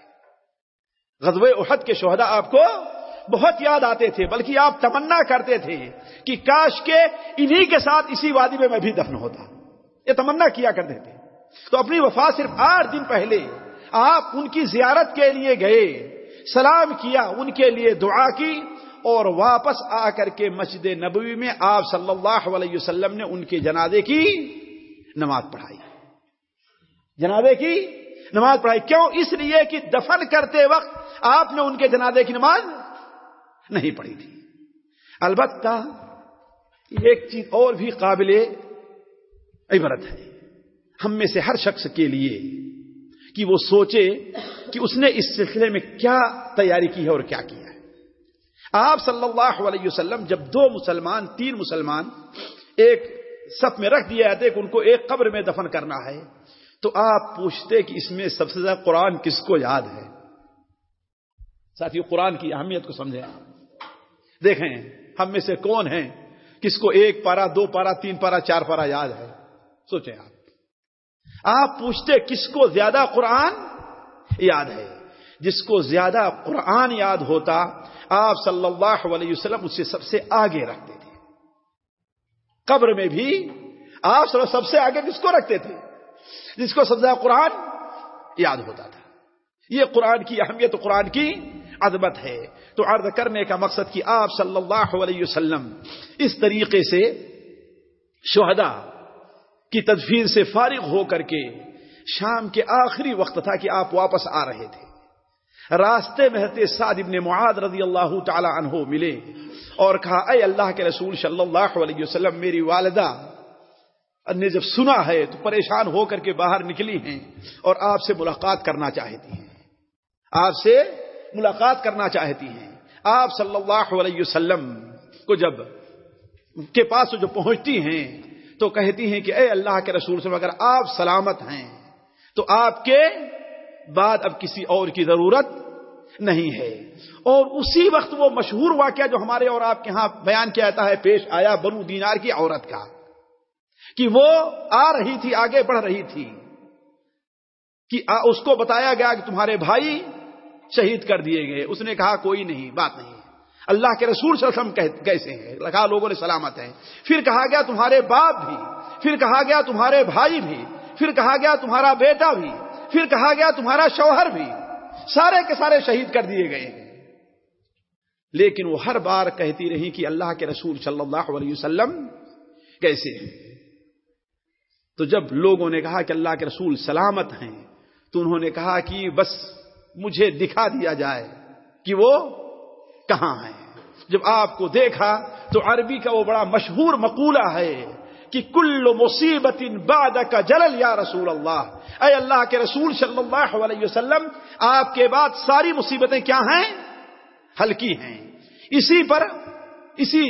غزو احد کے شہدا آپ کو بہت یاد آتے تھے، بلکہ آپ تمنا کرتے تھے کہ کاش کے انہی کے ساتھ اسی وادی میں میں بھی دفن ہوتا۔ یہ تمنا کیا کرتے تھے تو اپنی وفات صرف آٹھ دن پہلے آپ ان کی زیارت کے لیے گئے، سلام کیا، ان کے لیے دعا کی اور واپس آ کر کے مسجد نبوی میں آپ صلی اللہ علیہ وسلم نے ان کے جنازے کی نماز پڑھائی۔ جنازے کی نماز پڑھائی۔ کیوں؟ اس لیے کہ دفن کرتے وقت آپ نے ان کے جنازے کی نماز نہیں پڑھی تھی۔ البتہ ایک چیز اور بھی قابل عبرت ہے۔ ہم میں سے ہر شخص کے لیے کہ وہ سوچے کہ اس نے اس سلسلے میں کیا تیاری کی ہے اور کیا کیا ہے۔ آپ صلی اللہ علیہ وسلم جب دو مسلمان، تین مسلمان ایک سب میں رکھ دیا جاتے کہ ان کو ایک قبر میں دفن کرنا ہے، تو آپ پوچھتے کہ اس میں سب سے زیادہ قرآن کس کو یاد ہے؟ ساتھی قرآن کی اہمیت کو سمجھیں۔ دیکھیں، ہم میں سے کون ہیں؟ کس کو ایک پارا دو پارا تین پارا چار پارا یاد ہے؟ سوچیں آپ۔ آپ پوچھتے کس کو زیادہ قرآن یاد ہے؟ جس کو زیادہ قرآن یاد ہوتا، آپ صلی اللہ علیہ وسلم اسے سب سے آگے رکھتے تھے۔ قبر میں بھی آپ سب سے آگے کس کو رکھتے تھے؟ جس کو سب سے زیادہ قرآن یاد ہوتا تھا۔ یہ قرآن کی اہمیت، قرآن کی عظمت ہے۔ تو عرض کرنے کا مقصد کہ آپ صلی اللہ علیہ وسلم اس طریقے سے شہدا کی تدفین سے فارغ ہو کر کے شام کے آخری وقت تھا کہ آپ واپس آ رہے تھے۔ راستے میں رہتے سعد ابن معاد رضی اللہ تعالی عنہ ملے اور کہا، اے اللہ کے رسول صلی اللہ علیہ وسلم، میری والدہ، نے جب سنا ہے تو پریشان ہو کر کے باہر نکلی ہیں اور آپ سے ملاقات کرنا چاہتی ہیں۔ آپ سے ملاقات کرنا چاہتی ہیں۔ آپ صلی اللہ علیہ وسلم کو جب کے پاس جو پہنچتی ہیں تو کہتی ہیں کہ اے اللہ کے رسول سے اگر آپ سلامت ہیں، تو آپ کے بعد اب کسی اور کی ضرورت نہیں ہے۔ اور اسی وقت وہ مشہور واقعہ جو ہمارے اور آپ کے ہاں بیان کیا جاتا ہے، پیش آیا بنو دینار کی عورت کا، کہ وہ آ رہی تھی، آگے بڑھ رہی تھی، کہ اس کو بتایا گیا کہ تمہارے بھائی شہید کر دیے گئے۔ اس نے کہا، کوئی نہیں، بات نہیں۔ اللہ کے رسول صلی اللہ علیہ وسلم کیسے ہیں؟ لگا لوگوں نے سلامت ہیں۔ پھر کہا گیا تمہارے باپ بھی، پھر کہا گیا تمہارے بھائی بھی، پھر کہا گیا تمہارا بیٹا بھی، پھر کہا گیا تمہارا شوہر بھی۔ سارے کے سارے شہید کر دیے گئے ہیں۔ لیکن وہ ہر بار کہتی رہی کہ اللہ کے رسول صلی اللہ علیہ وسلم کیسے ہیں؟ تو جب لوگوں نے کہا کہ اللہ کے رسول سلامت ہیں، تو انہوں نے کہا کہ بس مجھے دکھا دیا جائے کہ وہ کہاں ہیں جب آپ کو دیکھا تو عربی کا وہ بڑا مشہور مقولہ ہے کہ کل مصیبت بعد کا جلل یا رسول اللہ۔ اے اللہ کے رسول صلی اللہ علیہ وسلم، آپ کے بعد ساری مصیبتیں کیا ہیں؟ ہلکی ہیں۔ اسی پر، اسی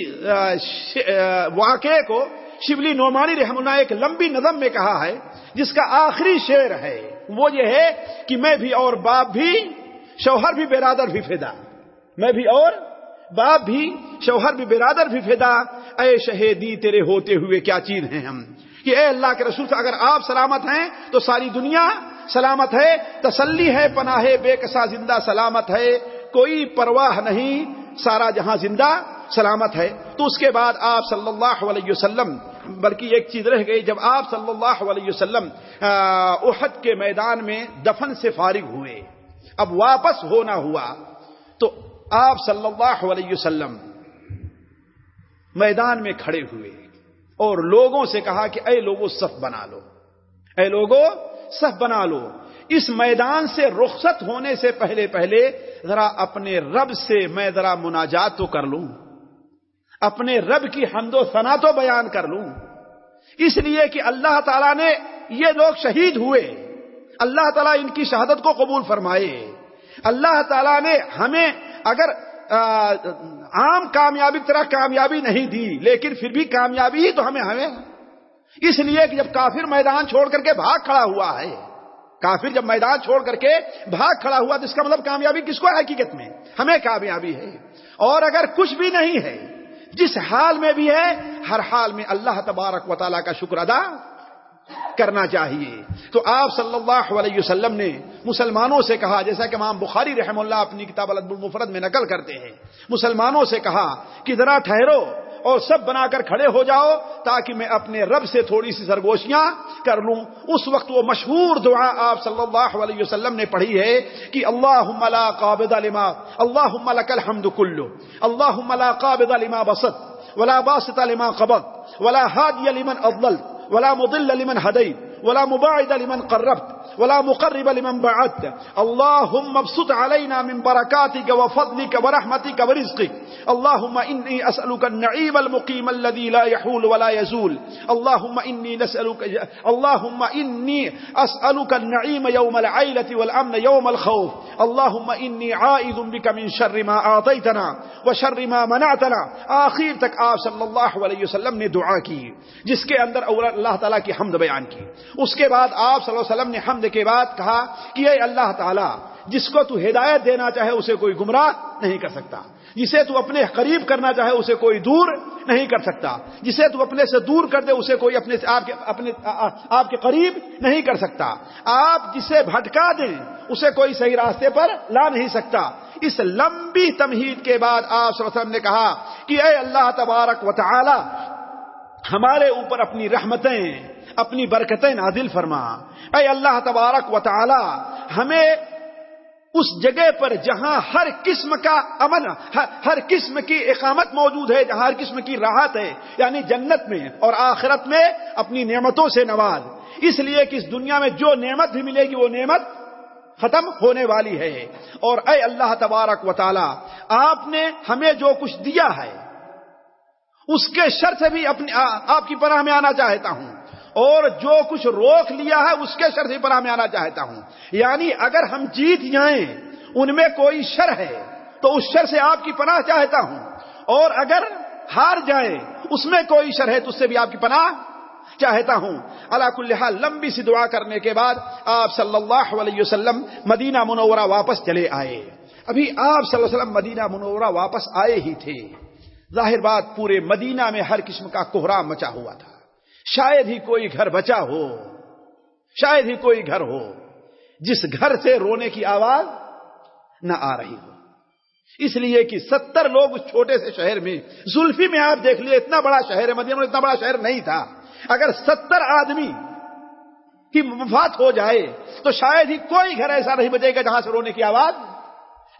واقعے کو شبلی نعمانی رحم اللہ ایک لمبی نظم میں کہا ہے، جس کا آخری شعر ہے۔ وہ یہ ہے کہ میں بھی اور باپ بھی، شوہر بھی، برادر بھی فدا۔ میں بھی اور باپ بھی، شوہر بھی، برادر بھی فدا۔ اے شہیدی، تیرے ہوتے ہوئے کیا چیز ہیں ہم؟ کہ اے اللہ کے رسول اگر آپ سلامت ہیں تو ساری دنیا سلامت ہے، تسلی ہے، پناہ بے کسا زندہ سلامت ہے۔ کوئی پرواہ نہیں، سارا جہاں زندہ سلامت ہے۔ تو اس کے بعد آپ صلی اللہ علیہ وسلم، بلکہ ایک چیز رہ گئی، جب آپ صلی اللہ علیہ وسلم احد کے میدان میں دفن سے فارغ ہوئے، اب واپس ہونا ہوا۔ آپ صلی اللہ علیہ وسلم میدان میں کھڑے ہوئے اور لوگوں سے کہا کہ اے لوگوں صف بنا لو۔ اے لوگوں صف بنا لو۔ اس میدان سے رخصت ہونے سے پہلے پہلے ذرا اپنے رب سے میں ذرا مناجات تو کر لوں۔ اپنے رب کی حمد و ثنا تو بیان کر لوں۔ اس لیے کہ اللہ تعالیٰ نے یہ لوگ شہید ہوئے۔ اللہ تعالیٰ ان کی شہادت کو قبول فرمائے۔ اللہ تعالیٰ نے ہمیں اگر عام کامیابی طرح کامیابی نہیں دی، لیکن پھر بھی کامیابی ہی تو ہمیں ہمیں۔ اس لیے کہ جب کافر میدان چھوڑ کر کے بھاگ کھڑا ہوا ہے، کافر جب میدان چھوڑ کر کے بھاگ کھڑا ہوا، تو اس کا مطلب کامیابی کس کو ہے؟ حقیقت میں ہمیں کامیابی ہے۔ اور اگر کچھ بھی نہیں ہے، جس حال میں بھی ہے، ہر حال میں اللہ تبارک و تعالیٰ کا شکر ادا کرنا چاہیے۔ تو آپ صلی اللہ علیہ وسلم نے مسلمانوں سے کہا، جیسا کہ امام بخاری رحم اللہ اپنی کتاب المفرد میں نقل کرتے ہیں، مسلمانوں سے کہا کہ ذرا ٹھہرو اور سب بنا کر کھڑے ہو جاؤ تاکہ میں اپنے رب سے تھوڑی سی سرگوشیاں کر لوں۔ اس وقت وہ مشہور دعا آپ صلی اللہ علیہ وسلم نے پڑھی ہے کہ اللہ قابض لما اللہ لك الحمد کلو اللہ قابض لما بسط، ولا باسط لما قبض، ولا هادي لمن اضللت ولا مضل لمن هديت ولا مباعد لمن قربت. ولا مقرب لمن بعدت. اللهم ابسط علينا من بركاتك وفضلك ورحمتك ورزقك. اللهم إني أسألك النعيم المقيم الذي لا يحول ولا يزول. اللهم إني نسألك اللهم إني أسألك النعيم يوم العيلة والأمن يوم الخوف. اللهم إني عائذ بك من شر ما أعطيتنا وشر ما منعتنا. آخر تک آپ صلی اللہ علیہ وسلم نے دعا کی، جس کے اندر اللہ تعالیٰ کی حمد بیان کی. اس کے بعد آپ صلی اللہ علیہ وسلم نے حمد کرنے کے بعد کہا کہ اے اللہ تعالیٰ، جس کو تو ہدایت دینا چاہے اسے کوئی گمراہ نہیں کر سکتا۔ جسے تو اپنے قریب کرنا چاہے اسے کوئی دور نہیں کر سکتا۔ جسے تو اپنے سے دور کر دے اسے کوئی اپنے آپ کے اپنے آپ کے قریب نہیں کر سکتا۔ آپ جسے بھٹکا دیں، اسے کوئی صحیح راستے پر لا نہیں سکتا۔ اس لمبی تمہید کے بعد آپ وسلم نے کہا کہ اے اللہ تبارک و تعالی، ہمارے اوپر اپنی رحمتیں اپنی برکتیں نازل فرما۔ اے اللہ تبارک و تعالی، ہمیں اس جگہ پر جہاں ہر قسم کا امن، ہر قسم کی اقامت موجود ہے، جہاں ہر قسم کی راحت ہے یعنی جنت میں اور آخرت میں اپنی نعمتوں سے نواز۔ اس لیے کہ اس دنیا میں جو نعمت بھی ملے گی، وہ نعمت ختم ہونے والی ہے۔ اور اے اللہ تبارک و تعالی، آپ نے ہمیں جو کچھ دیا ہے، اس کے شر سے بھی اپنی، آپ کی پناہ میں آنا چاہتا ہوں۔ اور جو کچھ روک لیا ہے، اس کے شر سے پناہ میں آنا چاہتا ہوں۔ یعنی اگر ہم جیت جائیں، ان میں کوئی شر ہے، تو اس شر سے آپ کی پناہ چاہتا ہوں۔ اور اگر ہار جائیں، اس میں کوئی شر ہے، تو اس سے بھی آپ کی پناہ چاہتا ہوں۔ اللہ کل لمبی سی دعا کرنے کے بعد آپ صلی اللہ علیہ وسلم مدینہ منورہ واپس چلے آئے۔ ابھی آپ صلی اللہ علیہ وسلم مدینہ منورہ واپس آئے ہی تھے۔ ظاہر بات، پورے مدینہ میں ہر قسم کا کوہرام مچا ہوا تھا۔ شاید ہی کوئی گھر بچا ہو، شاید ہی کوئی گھر ہو، جس گھر سے رونے کی آواز نہ آ رہی ہو۔ اس لیے کہ ستر لوگ اس چھوٹے سے شہر میں، زلفی میں آپ دیکھ لیے اتنا بڑا شہر ہے، مدینہ اتنا بڑا شہر نہیں تھا۔ اگر ستر آدمی کی مفات ہو جائے، تو شاید ہی کوئی گھر ایسا نہیں بچے گا جہاں سے رونے کی آواز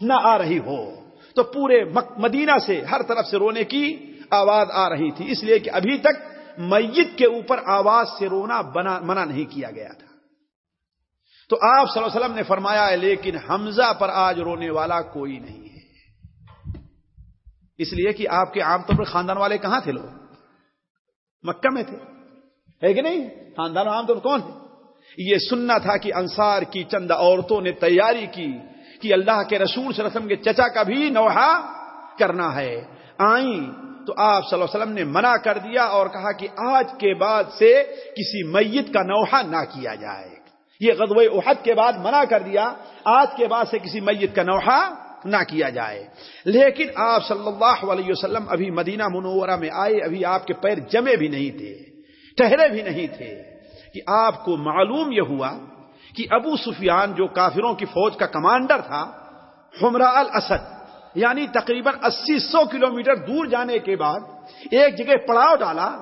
نہ آ رہی ہو۔ تو پورے مدینہ سے ہر طرف سے رونے کی آواز آ رہی تھی۔ اس لیے کہ ابھی تک میت کے اوپر آواز سے رونا بنا منع نہیں کیا گیا تھا۔ تو آپ صلی اللہ علیہ وسلم نے فرمایا ہے لیکن حمزہ پر آج رونے والا کوئی نہیں ہے۔ اس لیے کہ آپ کے عام طور پر خاندان والے کہاں تھے لوگ؟ مکہ میں تھے۔ ہے کہ نہیں؟ خاندان عام طور پر کون تھے؟ یہ سننا تھا کہ انصار کی چند عورتوں نے تیاری کی کہ اللہ کے رسول صلی اللہ علیہ وسلم کے چچا کا بھی نوحہ کرنا ہے۔ آئیں تو آپ صلی اللہ علیہ وسلم نے منع کر دیا اور کہا کہ آج کے بعد سے کسی میت کا نوحہ نہ کیا جائے۔ یہ غزوہ احد کے بعد منع کر دیا، آج کے بعد سے کسی میت کا نوحہ نہ کیا جائے۔ لیکن آپ صلی اللہ علیہ وسلم ابھی مدینہ منورہ میں آئے، ابھی آپ کے پیر جمے بھی نہیں تھے ٹہرے بھی نہیں تھے۔ کہ آپ کو معلوم یہ ہوا کہ ابو سفیان جو کافروں کی فوج کا کمانڈر تھا حمرہ الاسد یعنی تقریباً اسی سو کلو دور جانے کے بعد ایک جگہ پڑاؤ ڈالا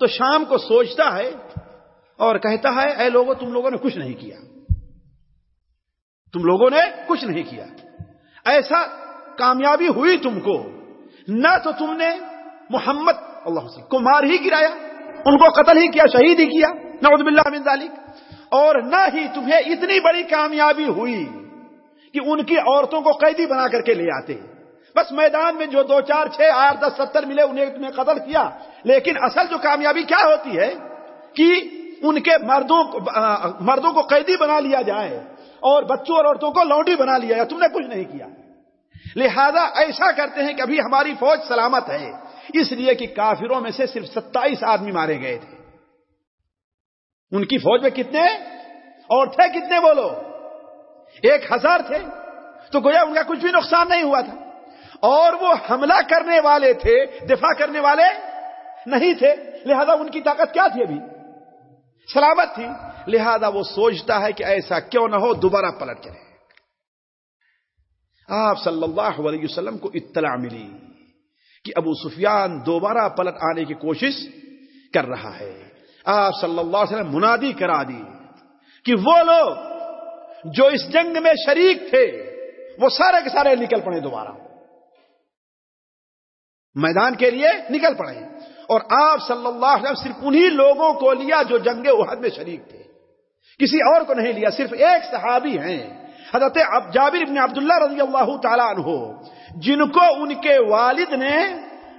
تو شام کو سوچتا ہے اور کہتا ہے، اے لوگوں، تم لوگوں نے کچھ نہیں کیا۔ تم لوگوں نے کچھ نہیں کیا۔ ایسا کامیابی ہوئی تم کو۔ نہ تو تم نے محمد اللہ کو مار ہی گرایا، ان کو قتل ہی کیا، شہید ہی کیا۔ نعوذ باللہ من ذالک۔ اور نہ ہی تمہیں اتنی بڑی کامیابی ہوئی۔ کہ ان کی عورتوں کو قیدی بنا کر کے لے آتے بس میدان میں جو دو چار چھ آٹھ دس ستر ملے، انہیں قتل کیا۔ لیکن اصل جو کامیابی کیا ہوتی ہے کہ ان کے مردوں مردوں کو قیدی بنا لیا جائے اور بچوں اور عورتوں کو لوڈی بنا لیا جائے۔ تم نے کچھ نہیں کیا۔ لہذا ایسا کرتے ہیں کہ ابھی ہماری فوج سلامت ہے۔ اس لیے کہ کافروں میں سے صرف ستائیس آدمی مارے گئے تھے۔ ان کی فوج میں کتنے؟ اور تھے کتنے بولو ایک ہزار تھے تو گویا ان کا کچھ بھی نقصان نہیں ہوا تھا۔ اور وہ حملہ کرنے والے تھے، دفاع کرنے والے نہیں تھے۔ لہذا ان کی طاقت کیا تھی ابھی؟ سلامت تھی۔ لہذا وہ سوچتا ہے کہ ایسا کیوں نہ ہو، دوبارہ پلٹ چلے آپ صلی اللہ علیہ وسلم کو اطلاع ملی کہ ابو سفیان دوبارہ پلٹ آنے کی کوشش کر رہا ہے۔ آپ صلی اللہ علیہ وسلم منادی کرا دی کہ وہ لوگ جو اس جنگ میں شریک تھے، وہ سارے کے سارے نکل پڑے دوبارہ۔ میدان کے لیے نکل پڑے۔ اور آپ صلی اللہ علیہ وسلم صرف انہی لوگوں کو لیا جو جنگ احد میں شریک تھے۔ کسی اور کو نہیں لیا، صرف ایک صحابی ہیں۔ حضرت جابر ابن عبداللہ رضی اللہ تعالیٰ عنہ، جن کو ان کے والد نے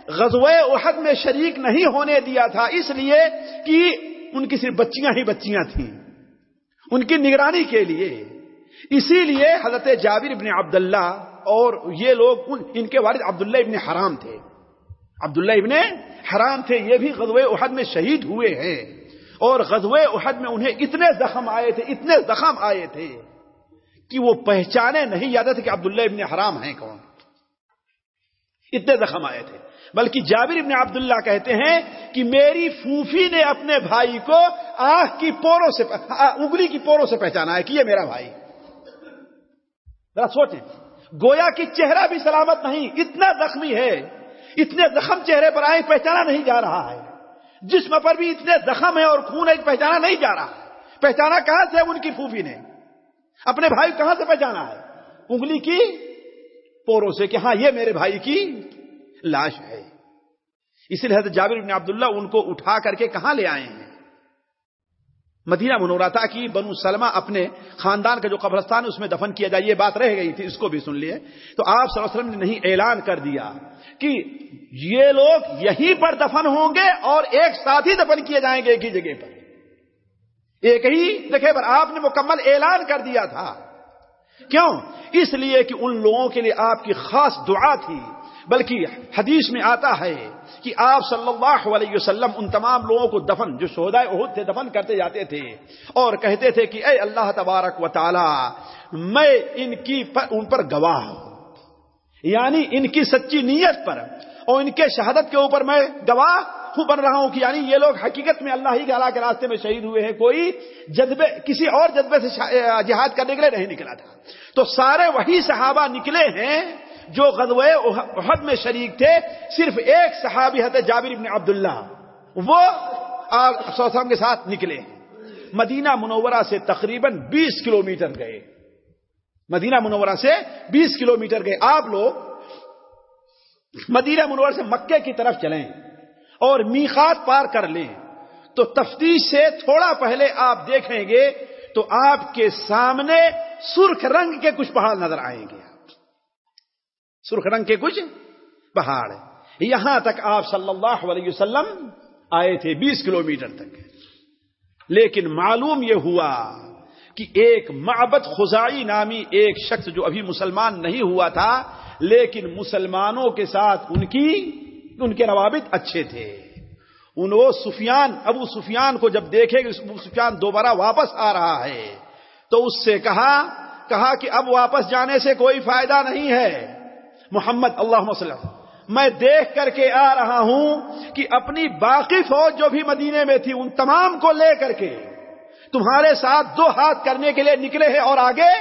غزو احد میں شریک نہیں ہونے دیا تھا، اس لیے کہ ان کی صرف بچیاں ہی بچیاں تھیں۔ ان کی نگرانی کے لیے اسی لیے حضرت جابر ابن عبداللہ اور یہ لوگ ان کے والد عبداللہ ابن حرام تھے۔ عبداللہ ابن حرام تھے، یہ بھی غزوہ احد میں شہید ہوئے ہیں۔ اور غزوہ احد میں انہیں اتنے زخم آئے تھے، اتنے زخم آئے تھے کہ وہ پہچانے نہیں جاتے تھے کہ عبداللہ ابن حرام ہیں کون۔ اتنے زخم آئے تھے۔ بلکہ جابر ابن عبداللہ کہتے ہیں کہ میری فوفی نے اپنے بھائی کو آنکھ کی پوروں سے اگلی کی پوروں سے پہچانا ہے کہ یہ میرا بھائی۔ ذرا سوچیں۔ گویا کی چہرہ بھی سلامت نہیں، اتنا زخمی ہے، اتنے زخم چہرے پر آئے پہچانا نہیں جا رہا ہے۔ جسم پر بھی اتنے زخم ہے اور خون ہے پہچانا نہیں جا رہا ہے۔ پہچانا کہاں سے ان کی پھوپھی نے؟ اپنے بھائی کہاں سے پہچانا ہے؟ انگلی کی، پوروں سے کہ ہاں یہ میرے بھائی کی لاش ہے۔ اسی لیے حضرت جابر بن عبداللہ ان کو اٹھا کر کے کہاں لے آئے ہیں؟ مدینہ منورہ تھا کہ بنو سلمہ اپنے خاندان کا جو قبرستان ہے، اس میں دفن کیا جائے، یہ بات رہ گئی تھی، اس کو بھی سن لیے۔ تو آپ صلی اللہ علیہ وسلم نے نہیں اعلان کر دیا کہ یہ لوگ یہیں پر دفن ہوں گے اور ایک ساتھ ہی دفن کیے جائیں گے ایک ہی جگہ پر۔ ایک ہی جگہ پر آپ نے مکمل اعلان کر دیا تھا۔ کیوں؟ اس لیے کہ ان لوگوں کے لیے آپ کی خاص دعا تھی، بلکہ حدیث میں آتا ہے کہ آپ صلی اللہ علیہ وسلم ان تمام لوگوں کو دفن، جو سودائے عہد تھے، دفن کرتے جاتے تھے اور کہتے تھے کہ اے اللہ تبارک و تعالی، میں ان کی پر، ان پر گواہ ہوں۔ یعنی ان کی سچی نیت پر اور ان کے شہادت کے اوپر میں گواہ ہوں بن رہا ہوں کہ یعنی یہ لوگ حقیقت میں اللہ ہی کے اللہ کے راستے میں شہید ہوئے ہیں، کوئی جذبے، کسی اور جذبے سے جہاد کرنے کے لیے نہیں نکلا تھا۔ تو سارے وہی صحابہ نکلے ہیں جو غزوہ احد میں شریک تھے، صرف ایک صحابی حضرت جابر ابن عبداللہ، وہ کے ساتھ نکلے۔ مدینہ منورہ سے تقریباً بیس کلومیٹر گئے۔ مدینہ منورہ سے بیس کلومیٹر گئے۔ آپ لوگ مدینہ منورہ سے مکے کی طرف چلیں اور میخات پار کر لیں۔ تو تفتیش سے تھوڑا پہلے آپ دیکھیں گے تو آپ کے سامنے سرخ رنگ کے کچھ پہاڑ نظر آئیں گے۔ سرخ رنگ کے کچھ پہاڑ یہاں تک آپ صلی اللہ علیہ وسلم آئے تھے بیس کلومیٹر تک۔ لیکن معلوم یہ ہوا کہ ایک معبت خزائی نامی ایک شخص جو ابھی مسلمان نہیں ہوا تھا، لیکن مسلمانوں کے ساتھ ان کی، ان کے روابط اچھے تھے۔ ان وہ سفیان، ابو سفیان کو جب دیکھے کہ ابو سفیان دوبارہ واپس آ رہا ہے، تو اس سے کہا کہا کہ اب واپس جانے سے کوئی فائدہ نہیں ہے۔ محمد اللہ وسلم۔ میں دیکھ کر کے آ رہا ہوں کہ اپنی باقی فوج جو بھی مدینے میں تھی، ان تمام کو لے کر کے تمہارے ساتھ دو ہاتھ کرنے کے لیے نکلے ہیں اور آگے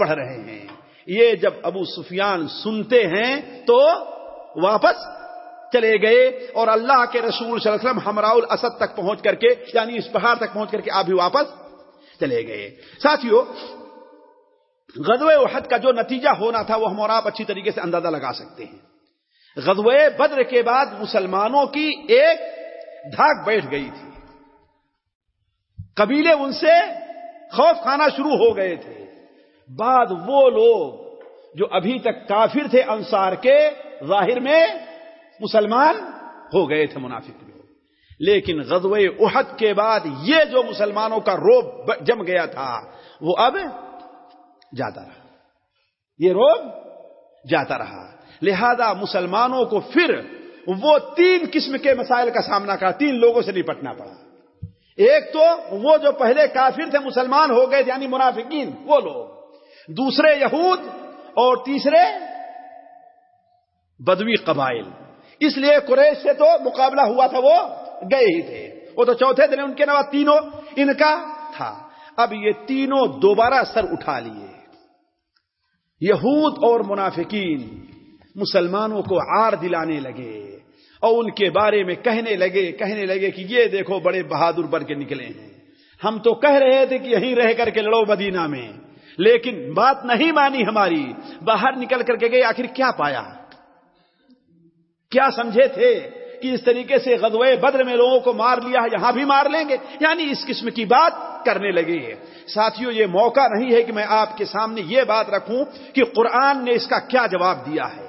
بڑھ رہے ہیں۔ یہ جب ابو سفیان سنتے ہیں تو واپس چلے گئے اور اللہ کے رسول صلی اللہ علیہ وسلم ہمراہ الاسد تک پہنچ کر کے یعنی اس پہاڑ تک پہنچ کر کے آپ بھی واپس چلے گئے۔ ساتھیوں غزوہ احد کا جو نتیجہ ہونا تھا وہ ہم اور آپ اچھی طریقے سے اندازہ لگا سکتے ہیں۔ غزوہ بدر کے بعد مسلمانوں کی ایک دھاک بیٹھ گئی تھی۔ قبیلے ان سے خوف کھانا شروع ہو گئے تھے۔ بعد وہ لوگ جو ابھی تک کافر تھے انصار کے ظاہر میں مسلمان ہو گئے تھے منافق لوگ۔ لیکن غزوہ احد کے بعد یہ جو مسلمانوں کا روب جم گیا تھا، وہ اب جاتا رہا۔ یہ روگ جاتا رہا۔ لہذا مسلمانوں کو پھر وہ تین قسم کے مسائل کا سامنا کرا، تین لوگوں سے نپٹنا پڑا۔ ایک تو وہ جو پہلے کافر تھے، مسلمان ہو گئے یعنی منافقین، وہ لوگ۔ دوسرے یہود اور تیسرے بدوی قبائل۔ اس لیے قریش سے تو مقابلہ ہوا تھا، وہ گئے ہی تھے۔ وہ تو چوتھے دن ان کے نوا تینوں ان کا تھا۔ اب یہ تینوں دوبارہ سر اٹھا لیے۔ یہود اور منافقین مسلمانوں کو آر دلانے لگے اور ان کے بارے میں کہنے لگے کہنے لگے کہ یہ دیکھو بڑے بہادر بن کے نکلے ہیں۔ ہم تو کہہ رہے تھے کہ یہیں رہ کر کے لڑو مدینہ میں، لیکن بات نہیں مانی ہماری۔ باہر نکل کر کے گئے، آخر کیا پایا؟ کیا سمجھے تھے؟ کہ اس طریقے سے غزوہ بدر میں لوگوں کو مار لیا ہے، یہاں بھی مار لیں گے۔ یعنی اس قسم کی بات کرنے لگے ساتھیوں یہ موقع نہیں ہے کہ میں آپ کے سامنے یہ بات رکھوں کہ قرآن نے اس کا کیا جواب دیا ہے۔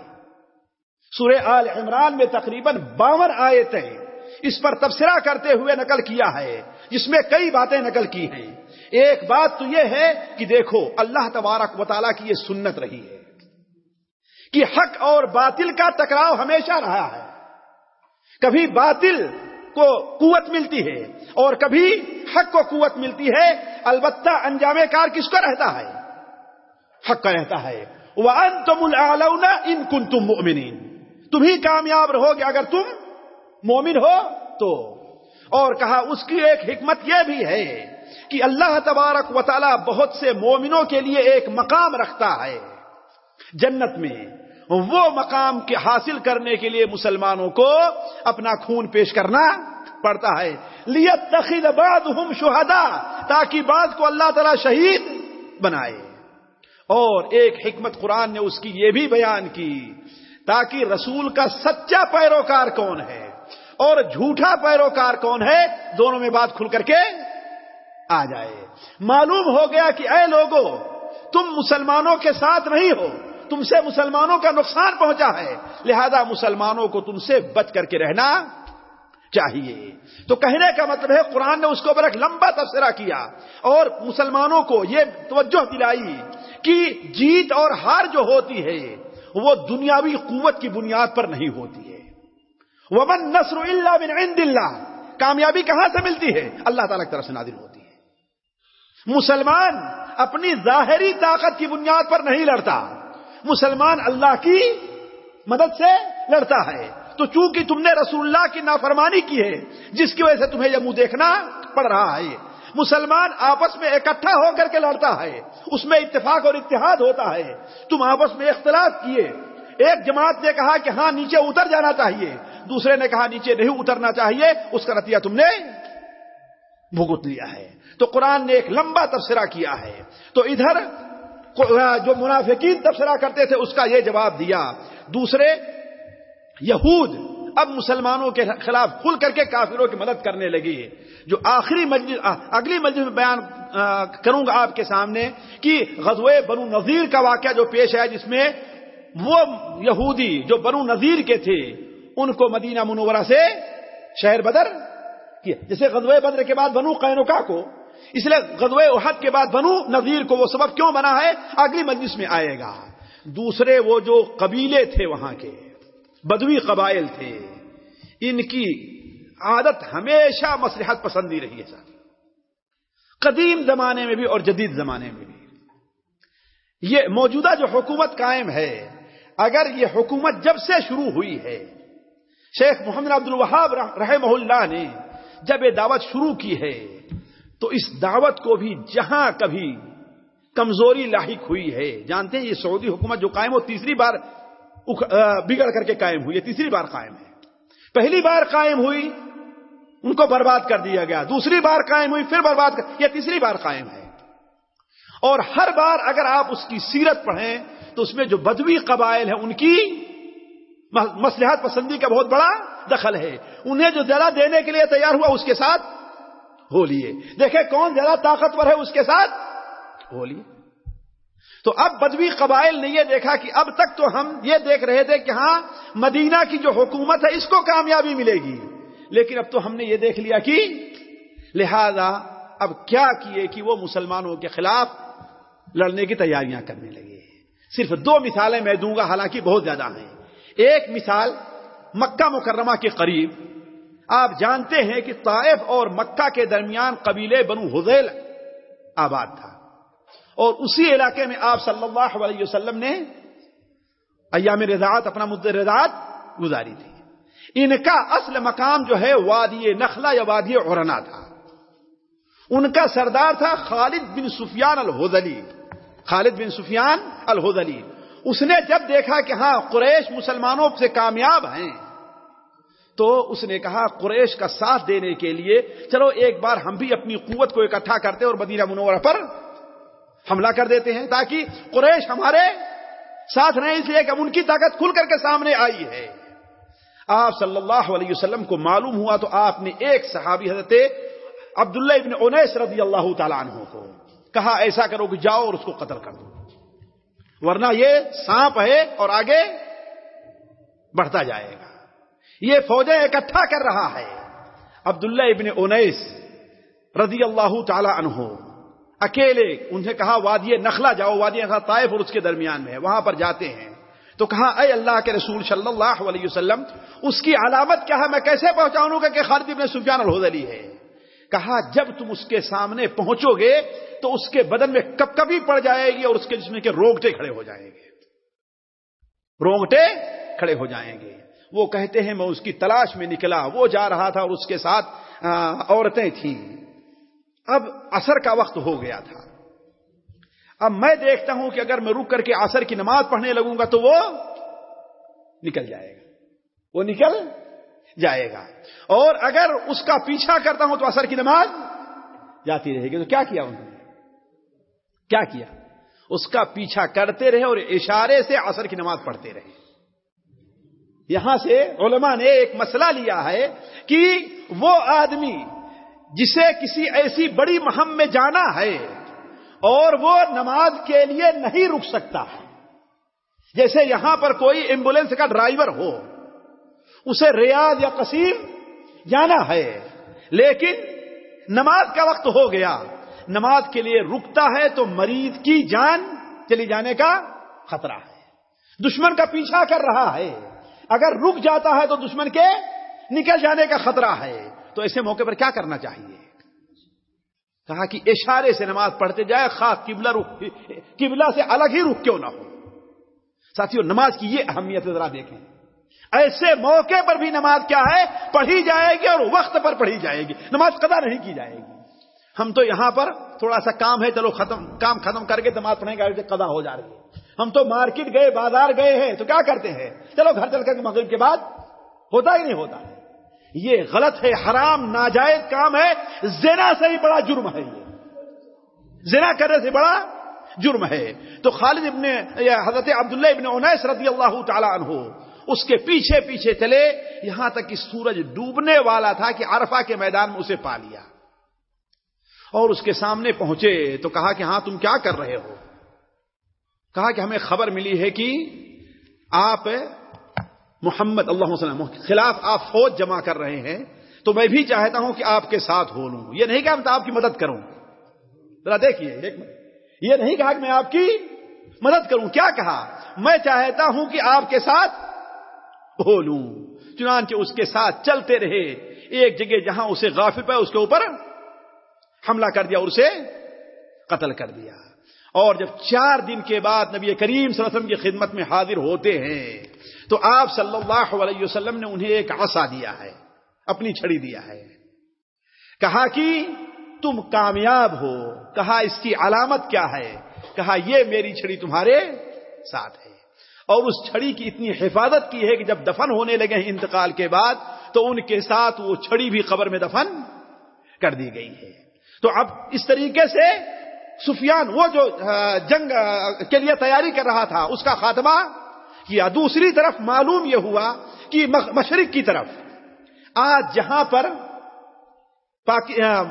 سورہ آل عمران میں تقریباً باون آیتیں اس پر تبصرہ کرتے ہوئے نقل کیا ہے، جس میں کئی باتیں نقل کی ہیں۔ ایک بات تو یہ ہے کہ دیکھو، اللہ تبارک و تعالیٰ کی یہ سنت رہی ہے کہ حق اور باطل کا ٹکراؤ ہمیشہ رہا ہے۔ کبھی باطل کو قوت ملتی ہے اور کبھی حق کو قوت ملتی ہے، البتہ انجام کار کس کو رہتا ہے؟ حق کا رہتا ہے۔ وہ ان تم ان کن تم تم ہی کامیاب رہو گے اگر تم مومن ہو تو۔ اور کہا اس کی ایک حکمت یہ بھی ہے کہ اللہ تبارک و تعالی بہت سے مومنوں کے لیے ایک مقام رکھتا ہے۔ جنت میں وہ مقام کے حاصل کرنے کے لیے مسلمانوں کو اپنا خون پیش کرنا پڑتا ہے۔ لیت تخید بعد ہم شہدا تاکہ بعد کو اللہ تعالی شہید بنائے۔ اور ایک حکمت قرآن نے اس کی یہ بھی بیان کی، تاکہ رسول کا سچا پیروکار کون ہے اور جھوٹا پیروکار کون ہے، دونوں میں بات کھل کر کے آ جائے۔ معلوم ہو گیا کہ اے لوگوں تم مسلمانوں کے ساتھ نہیں ہو۔ تم سے مسلمانوں کا نقصان پہنچا ہے۔ لہذا مسلمانوں کو تم سے بچ کر کے رہنا چاہیے۔ تو کہنے کا مطلب ہے، قرآن نے اس کو ایک لمبا تبصرہ کیا اور مسلمانوں کو یہ توجہ دلائی کہ جیت اور ہار جو ہوتی ہے، وہ دنیاوی قوت کی بنیاد پر نہیں ہوتی ہے۔ ومن نصر اللہ بن عند اللہ کامیابی کہاں سے ملتی ہے؟ اللہ تعالیٰ کی طرف سے نادل ہوتی ہے۔ مسلمان اپنی ظاہری طاقت کی بنیاد پر نہیں لڑتا۔ مسلمان اللہ کی مدد سے لڑتا ہے۔ تو چونکہ تم نے رسول اللہ کی نافرمانی کی ہے، جس کی وجہ سے تمہیں یہ منہ دیکھنا پڑ رہا ہے۔ مسلمان آپس میں اکٹھا ہو کر کے لڑتا ہے، اس میں اتفاق اور اتحاد ہوتا ہے۔ تم آپس میں اختلاف کیے۔ ایک جماعت نے کہا کہ ہاں نیچے اتر جانا چاہیے۔ دوسرے نے کہا، نیچے نہیں اترنا چاہیے، اس کا نتیجہ تم نے بھگت لیا ہے۔ تو قرآن نے ایک لمبا تبصرہ کیا ہے۔ تو ادھر جو منافقین تبصرہ کرتے تھے، اس کا یہ جواب دیا۔ دوسرے، یہود اب مسلمانوں کے خلاف کھل کر کے کافروں کی مدد کرنے لگی جو آخری مجلس اگلی مجلس میں بیان کروں گا آپ کے سامنے کہ غزوہ بنو نذیر کا واقعہ جو پیش ہے جس میں وہ یہودی جو بنو نذیر کے تھے، ان کو مدینہ منورہ سے شہر بدر کیا۔ جیسے غزوہ بدر کے بعد بنو قینوکا کو اس لیے غزوہ احد کے بعد بنو نذیر کو وہ سبب کیوں بنا ہے؟ اگلی مجلس میں آئے گا۔ دوسرے وہ جو قبیلے تھے وہاں کے، بدوی قبائل تھے، ان کی عادت ہمیشہ مسلحت پسندی رہی ہے سر قدیم زمانے میں بھی اور جدید زمانے میں بھی۔ یہ موجودہ جو حکومت قائم ہے، اگر یہ حکومت جب سے شروع ہوئی ہے، شیخ محمد عبد الوہاب رحمہ اللہ نے جب یہ دعوت شروع کی ہے تو اس دعوت کو بھی جہاں کبھی کمزوری لاحق ہوئی ہے۔ جانتے ہیں یہ سعودی حکومت جو قائم ہو، تیسری بار بگڑ کر کے قائم ہوئی یہ تیسری بار قائم ہے۔ پہلی بار قائم ہوئی، ان کو برباد کر دیا گیا۔ دوسری بار قائم ہوئی، پھر برباد کر یہ تیسری بار قائم ہے۔ اور ہر بار اگر آپ اس کی سیرت پڑھیں، تو اس میں جو بدوی قبائل ہیں، ان کی مسلحت پسندی کا بہت بڑا دخل ہے۔ انہیں جو زیادہ دینے کے لیے تیار ہوا، اس کے ساتھ ہو لیے۔ دیکھیں کون زیادہ طاقتور ہے اس کے ساتھ؟ ہو لیے۔ تو اب بدوی قبائل نے یہ دیکھا کہ اب تک تو ہم یہ دیکھ رہے تھے کہ ہاں مدینہ کی جو حکومت ہے، اس کو کامیابی ملے گی۔ لیکن اب تو ہم نے یہ دیکھ لیا کہ لہذا اب کیا کیے کہ وہ مسلمانوں کے خلاف لڑنے کی تیاریاں کرنے لگے۔ صرف دو مثالیں میں دوں گا، حالانکہ بہت زیادہ ہیں۔ ایک مثال مکہ مکرمہ کے قریب۔ آپ جانتے ہیں کہ طائف اور مکہ کے درمیان قبیلے بنو حزیل آباد تھا۔ اور اسی علاقے میں آپ صلی اللہ علیہ وسلم نے ایام رضاعت، اپنا مد رضاعت گزاری تھی۔ ان کا اصل مقام جو ہے وادی نخلا یا وادی اورنا تھا۔ ان کا سردار تھا خالد بن سفیان الحدلی خالد بن سفیان الحدلی اس نے جب دیکھا کہ ہاں قریش مسلمانوں سے کامیاب ہیں تو اس نے کہا، قریش کا ساتھ دینے کے لیے چلو ایک بار ہم بھی اپنی قوت کو اکٹھا کرتے اور مدینہ منورہ پر حملہ کر دیتے ہیں تاکہ قریش ہمارے ساتھ رہے، اس لیے کہ ان کی طاقت کھل کر کے سامنے آئی ہے۔ آپ صلی اللہ علیہ وسلم کو معلوم ہوا تو آپ نے ایک صحابی حضرت عبداللہ ابن انیس رضی اللہ تعالیٰ عنہ کو کہا، ایسا کرو کہ جاؤ اور اس کو قتل کر دو۔ ورنہ یہ سانپ ہے اور آگے بڑھتا جائے گا۔ یہ فوجیں اکٹھا کر رہا ہے۔ عبداللہ ابن انیس رضی اللہ تعالی عنہ اکیلے انہیں کہا، وادی نخلا جاؤ، وادی نخلا طائف اور اس کے درمیان میں ہے، وہاں پر جاتے ہیں۔ تو کہا، اے اللہ کے رسول صلی اللہ علیہ وسلم، اس کی علامت کیا ہے؟ میں کیسے پہنچاؤں گا کہ خالد ابن سفیان الحدلی ہے؟ کہا، جب تم اس کے سامنے پہنچو گے تو اس کے بدن میں کب کبھی پڑ جائے گی اور اس کے جسم کے روگٹے کھڑے ہو جائیں گے۔ روگٹے کھڑے ہو جائیں گے۔ وہ کہتے ہیں میں اس کی تلاش میں نکلا، وہ جا رہا تھا اور اس کے ساتھ عورتیں تھیں۔ اب اثر کا وقت ہو گیا تھا۔ اب میں دیکھتا ہوں کہ اگر میں رک کر کے اثر کی نماز پڑھنے لگوں گا تو وہ نکل جائے گا۔ وہ نکل جائے گا۔ اور اگر اس کا پیچھا کرتا ہوں تو اثر کی نماز جاتی رہے گی۔ تو کیا کیا انہوں نے؟ کیا کیا؟ اس کا پیچھا کرتے رہے اور اشارے سے اثر کی نماز پڑھتے رہے۔ یہاں سے علماء نے ایک مسئلہ لیا ہے کہ وہ آدمی جسے کسی ایسی بڑی مہم میں جانا ہے اور وہ نماز کے لیے نہیں رک سکتا ہے جیسے یہاں پر کوئی ایمبولینس کا ڈرائیور ہو، اسے ریاض یا قصیم جانا ہے، لیکن نماز کا وقت ہو گیا، نماز کے لیے رکتا ہے تو مریض کی جان چلی جانے کا خطرہ ہے۔ دشمن کا پیچھا کر رہا ہے۔ اگر رک جاتا ہے تو دشمن کے نکل جانے کا خطرہ ہے۔ تو ایسے موقع پر کیا کرنا چاہیے؟ کہا کہ اشارے سے نماز پڑھتے جائے، خاص قبلہ رخ قبلہ سے الگ ہی رخ کیوں نہ ہو؟ ساتھیوں نماز کی یہ اہمیت ذرا دیکھیں۔ ایسے موقع پر بھی نماز کیا ہے؟ پڑھی جائے گی اور وقت پر پڑھی جائے گی۔ نماز قدا نہیں کی جائے گی۔ ہم تو یہاں پر تھوڑا سا کام ہے، چلو ختم، کام ختم کر کے نماز پڑھیں گے قدا ہو جا رہی ہے۔ ہم تو مارکیٹ گئے، بازار گئے ہیں، تو کیا کرتے ہیں؟ چلو گھر چل کر مغرب کے بعد ہوتا ہی نہیں ہوتا۔ یہ غلط ہے، حرام، ناجائز کام ہے۔ زنا سے ہی بڑا جرم ہے یہ۔ زنا کرنے سے بڑا جرم ہے۔ تو خالد ابن حضرت عبداللہ ابن انیس رضی اللہ تعالی عنہ، اس کے پیچھے پیچھے چلے۔ یہاں تک کہ سورج ڈوبنے والا تھا کہ عرفہ کے میدان میں اسے پا لیا۔ اور اس کے سامنے پہنچے تو کہا کہ ہاں تم کیا کر رہے ہو؟ کہا کہ ہمیں خبر ملی ہے کہ آپ محمد اللہ وسلم خلاف آپ فوج جمع کر رہے ہیں، تو میں بھی چاہتا ہوں کہ آپ کے ساتھ ہو لوں۔ یہ نہیں کہا میں آپ کی مدد کروں۔ ذرا دیکھیے یہ نہیں کہا کہ میں آپ کی مدد کروں۔ کیا کہا؟ میں چاہتا ہوں کہ آپ کے ساتھ ہو لوں۔ چنانچہ اس کے ساتھ چلتے رہے۔ ایک جگہ جہاں اسے غافل پہ اس کے اوپر حملہ کر دیا اور اسے قتل کر دیا۔ اور جب چار دن کے بعد نبی کریم صلی اللہ علیہ وسلم کی خدمت میں حاضر ہوتے ہیں، تو آپ صلی اللہ علیہ وسلم نے انہیں ایک عصا دیا ہے، اپنی چھڑی دیا ہے۔ کہا کہ تم کامیاب ہو، کہا اس کی علامت کیا ہے؟ کہا یہ میری چھڑی تمہارے ساتھ ہے۔ اور اس چھڑی کی اتنی حفاظت کی ہے کہ جب دفن ہونے لگے ہیں انتقال کے بعد، تو ان کے ساتھ وہ چھڑی بھی قبر میں دفن کر دی گئی ہے۔ تو اب اس طریقے سے سفیان، وہ جو جنگ کے لیے تیاری کر رہا تھا، اس کا خاتمہ کیا۔ دوسری طرف معلوم یہ ہوا کہ مشرق کی طرف، آج جہاں پر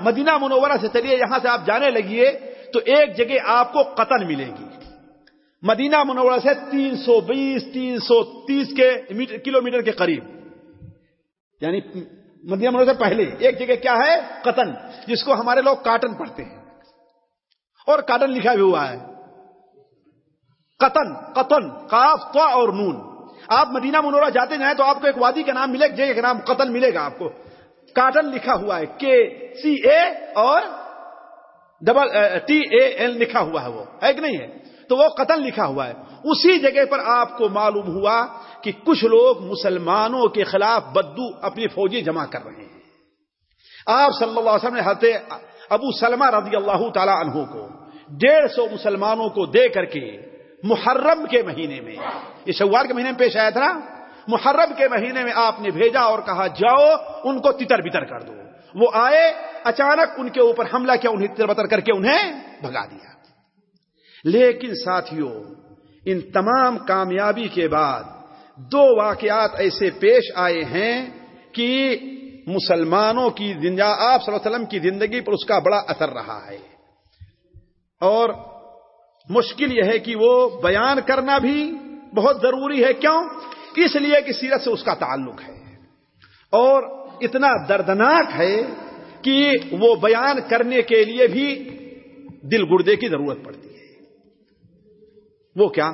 مدینہ منورہ سے چلیے، یہاں سے آپ جانے لگیے تو ایک جگہ آپ کو قتل ملے گی۔ مدینہ منورہ سے تین سو بیس، تین سو تیس کے کلو میٹر کے قریب۔ یعنی مدینہ منورہ سے پہلے، ایک جگہ کیا ہے؟ قتل جس کو ہمارے لوگ کاٹن پڑھتے ہیں۔ اور کاٹن لکھا بھی ہوا ہے۔ قطن قطن کاف تو اور نون۔ آپ مدینہ منورہ جاتے جائیں تو آپ کو ایک وادی کا نام ملے جگہ کا نام قتل ملے گا آپ کو۔ کاٹن لکھا ہوا ہے کے سی اے اور ڈبل ٹی اے ایل لکھا ہوا ہے وہ۔ ہے کہ نہیں ہے؟ تو وہ قتل لکھا ہوا ہے۔ اسی جگہ پر آپ کو معلوم ہوا کہ کچھ لوگ مسلمانوں کے خلاف بدو اپنی فوجی جمع کر رہے ہیں۔ آپ صلی اللہ علیہ وسلم نے حضرت ابو سلمہ رضی اللہ تعالی عنہ کو ڈیڑھ سو مسلمانوں کو دے کر کے محرم کے مہینے میں، یہ شوال کے مہینے میں پیش آیا تھا نا؟ محرم کے مہینے میں آپ نے بھیجا اور کہا، جاؤ، ان کو تتر بتر کر دو۔ وہ آئے، اچانک ان کے اوپر حملہ کیا، انہیں تتر بتر کر کے انہیں بھگا دیا۔ لیکن ساتھیوں، ان تمام کامیابی کے بعد دو واقعات ایسے پیش آئے ہیں کہ مسلمانوں کی آپ صلی اللہ علیہ وسلم کی زندگی پر اس کا بڑا اثر رہا ہے۔ اور مشکل یہ ہے کہ وہ بیان کرنا بھی بہت ضروری ہے۔ کیوں؟ اس لیے کہ سیرت سے اس کا تعلق ہے۔ اور اتنا دردناک ہے کہ وہ بیان کرنے کے لیے بھی دل گردے کی ضرورت پڑتی ہے۔ وہ کیا؟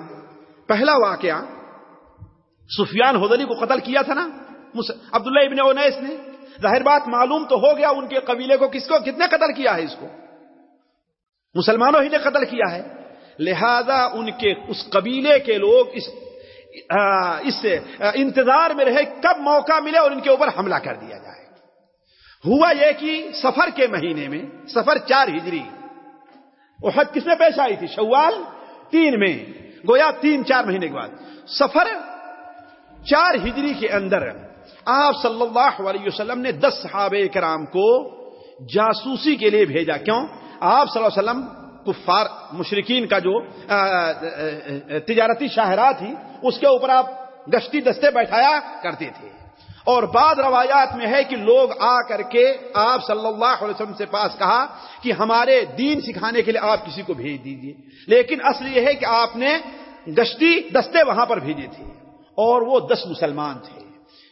پہلا واقعہ سفیان ہودلی کو قتل کیا تھا نا؟ عبداللہ ابن اونیس نے۔ ظاہر بات معلوم تو ہو گیا ان کے قبیلے کو کس کو؟ کتنے قتل کیا ہے اس کو؟ مسلمانوں ہی نے قتل کیا ہے۔ لہذا ان کے، اس قبیلے کے لوگ اس اس انتظار میں رہے کب موقع ملے اور ان کے اوپر حملہ کر دیا جائے۔ ہوا یہ کہ سفر کے مہینے میں، سفر چار ہجری حد کس میں پیش آئی تھی؟ شوال تین میں، گویا تین چار مہینے کے بعد۔ سفر چار ہجری کے اندر آپ صلی اللہ علیہ وسلم نے دس صحابہ کرام کو جاسوسی کے لیے بھیجا۔ کیوں؟ آپ صلی اللہ علیہ وسلم کفار مشرقین کا جو تجارتی شاہراہ تھی، اس کے اوپر آپ گشتی دستے بیٹھایا کرتے تھے۔ اور بعض روایات میں ہے کہ لوگ آ کر کے آپ صلی اللہ علیہ وسلم سے پاس کہا کہ ہمارے دین سکھانے کے لیے آپ کسی کو بھیج دیجیے لیکن اصل یہ ہے کہ آپ نے گشتی دستے وہاں پر بھیجے تھے۔ اور وہ دس مسلمان تھے،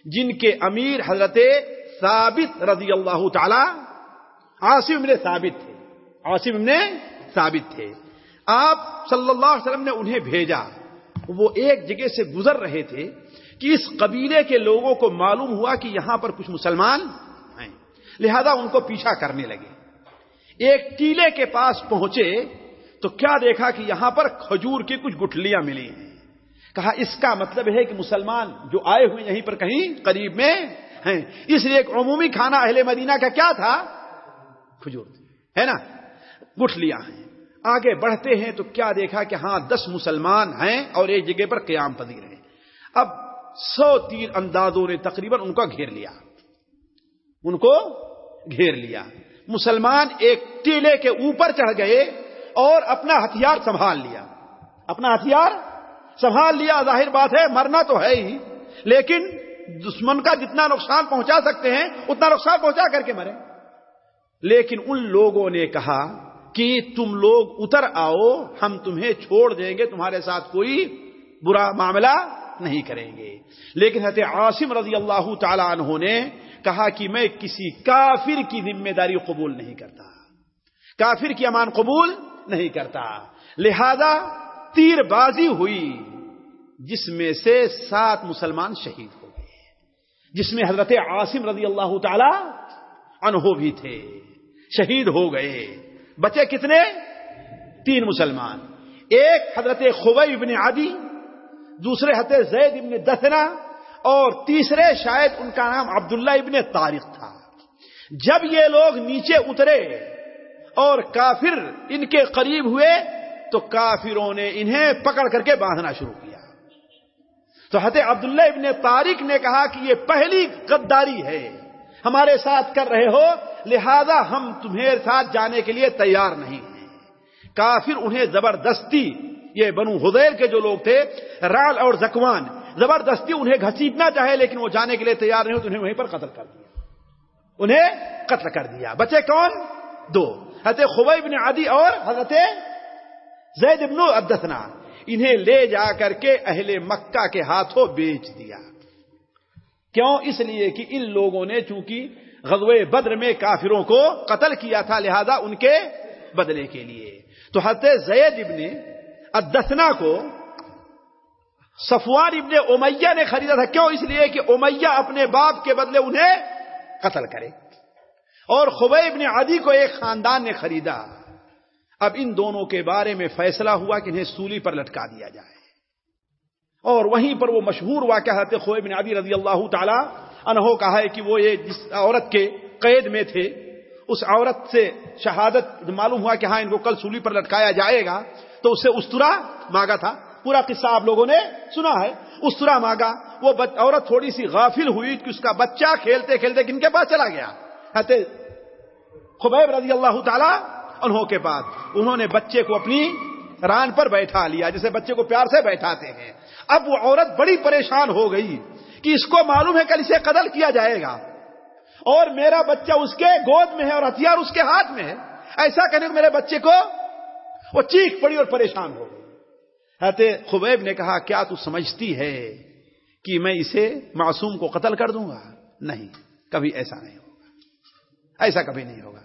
جن کے امیر حضرت ثابت رضی اللہ تعالی، عاصم ثابت تھے۔ عاصم ابن ثابت تھے۔ آپ صلی اللہ علیہ وسلم نے انہیں بھیجا۔ وہ ایک جگہ سے گزر رہے تھے کہ اس قبیلے کے لوگوں کو معلوم ہوا کہ یہاں پر کچھ مسلمان ہیں۔ لہذا ان کو پیچھا کرنے لگے۔ ایک ٹیلے کے پاس پہنچے تو کیا دیکھا کہ یہاں پر کھجور کی کچھ گٹھلیاں ملی ہیں۔ کہا، اس کا مطلب ہے کہ مسلمان جو آئے ہوئے یہیں پر کہیں قریب میں ہیں۔ اس لیے ایک عمومی کھانا اہل مدینہ کا کیا تھا؟ کھجور ہے نا؟ گٹھلیاں ہیں۔ آگے بڑھتے ہیں تو کیا دیکھا کہ ہاں دس مسلمان ہیں اور ایک جگہ پر قیام پذیر ہیں۔ اب سو تیر اندازوں نے تقریباً ان کو گھیر لیا۔ ان کو گھیر لیا۔ مسلمان ایک ٹیلے کے اوپر چڑھ گئے اور اپنا ہتھیار سنبھال لیا۔ اپنا ہتھیار سنبھال لیا، ظاہر بات ہے، مرنا تو ہے ہی۔ لیکن دشمن کا جتنا نقصان پہنچا سکتے ہیں، اتنا نقصان پہنچا کر کے مرے۔ لیکن ان لوگوں نے کہا کہ تم لوگ اتر آؤ، ہم تمہیں چھوڑ دیں گے، تمہارے ساتھ کوئی برا معاملہ نہیں کریں گے۔ لیکن حضرت عاصم رضی اللہ تعالی عنہ نے کہا کہ میں کسی کافر کی ذمہ داری قبول نہیں کرتا۔ کافر کی امان قبول نہیں کرتا۔ لہذا تیر بازی ہوئی، جس میں سے سات مسلمان شہید ہو گئے، جس میں حضرت عاصم رضی اللہ تعالی عنہ بھی تھے، شہید ہو گئے۔ بچے کتنے؟ تین مسلمان۔ ایک حضرت خبئی ابن عادی دوسرے حضرت زید ابن دسنا اور تیسرے شاید ان کا نام عبداللہ ابن طارق تھا۔ جب یہ لوگ نیچے اترے اور کافر ان کے قریب ہوئے، تو کافروں نے انہیں پکڑ کر کے باندھنا شروع کیا۔ تو حضرت عبداللہ ابن طارق نے کہا کہ یہ پہلی غداری ہے۔ ہمارے ساتھ کر رہے ہو، لہذا ہم تمہیں ساتھ جانے کے لیے تیار نہیں ہیں۔ کافر انہیں زبردستی، یہ بنو حدیر کے جو لوگ تھے، رال اور زکوان، زبردستی انہیں گھسیٹنا چاہے، لیکن وہ جانے کے لیے تیار نہیں ہو تو انہیں وہیں پر قتل کر دیا۔ انہیں قتل کر دیا۔ بچے کون؟ دو۔ حضرت خبئی بن عادی اور حضرت زید ابن عبدسنا انہیں لے جا کر کے اہل مکہ کے ہاتھوں بیچ دیا۔ کیوں اس لیے کہ ان لوگوں نے چونکہ غزوہ بدر میں کافروں کو قتل کیا تھا، لہذا ان کے بدلے کے لیے۔ تو حضرت زید ابن ادسنا کو صفوان ابن امیہ نے خریدا تھا۔ کیوں اس لیے کہ امیہ اپنے باپ کے بدلے انہیں قتل کرے۔ اور خبئی ابن عدی کو ایک خاندان نے خریدا۔ اب ان دونوں کے بارے میں فیصلہ ہوا کہ انہیں سولی پر لٹکا دیا جائے۔ اور وہیں پر وہ مشہور واقعہ حضرت خوئے بن عبی رضی اللہ تعالی انہوں کا ہے کہ وہ یہ جس عورت کے قید میں تھے، اس عورت سے شہادت معلوم ہوا کہ ہاں ان کو کل سولی پر لٹکایا جائے گا، تو اسے استرا مانگا تھا۔ پورا قصہ آپ لوگوں نے سنا ہے۔ استرا مانگا۔ وہ عورت تھوڑی سی غافل ہوئی کہ اس کا بچہ کھیلتے کھیلتے کن کے پاس چلا گیا۔ خبیب رضی اللہ تعالی انہوں کے پاس انہوں نے بچے کو اپنی ران پر بیٹھا لیا، جسے بچے کو پیار سے بیٹھاتے ہیں۔ اب وہ عورت بڑی پریشان ہو گئی کہ اس کو معلوم ہے کل اسے قتل کیا جائے گا۔ اور میرا بچہ اس کے گود میں ہے اور ہتھیار اس کے ہاتھ میں ہے۔ ایسا کرنے میرے بچے کو وہ چیخ پڑی اور پریشان ہو گئی۔ خبیب نے کہا، کیا تو سمجھتی ہے کہ میں اسے معصوم کو قتل کر دوں گا؟ نہیں، کبھی ایسا نہیں ہوگا۔ ایسا کبھی نہیں ہوگا۔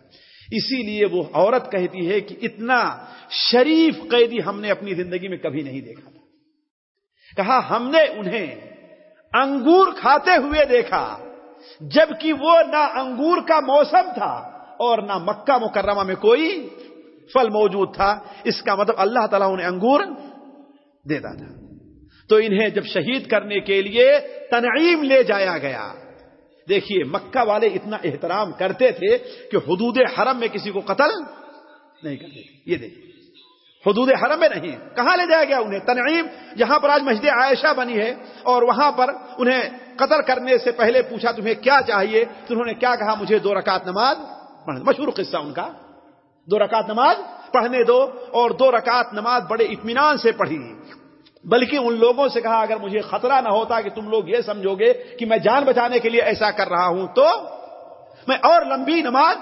اسی لیے وہ عورت کہتی ہے کہ اتنا شریف قیدی ہم نے اپنی زندگی میں کبھی نہیں دیکھا تھا۔ کہا ہم نے انہیں انگور کھاتے ہوئے دیکھا، جبکہ وہ نہ انگور کا موسم تھا اور نہ مکہ مکرمہ میں کوئی پھل موجود تھا۔ اس کا مطلب اللہ تعالیٰ انہیں انگور دیتا تھا۔ تو انہیں جب شہید کرنے کے لیے تنعیم لے جایا گیا۔ دیکھیے، مکہ والے اتنا احترام کرتے تھے کہ حدود حرم میں کسی کو قتل نہیں کرتے۔ یہ دیکھیے۔ حدود حرم میں نہیں۔ کہاں لے جایا گیا انہیں؟ تنعیم، جہاں پر آج مسجد عائشہ بنی ہے، اور وہاں پر انہیں قتل کرنے سے پہلے پوچھا تمہیں کیا چاہیے؟ تو انہوں نے کیا کہا؟ مجھے دو رکعت نماز پڑھنے، مشہور قصہ ان کا۔ دو رکعت نماز پڑھنے دو، اور دو رکعت نماز بڑے اطمینان سے پڑھی۔ بلکہ ان لوگوں سے کہا، اگر مجھے خطرہ نہ ہوتا کہ تم لوگ یہ سمجھو گے کہ میں جان بچانے کے لیے ایسا کر رہا ہوں تو میں اور لمبی نماز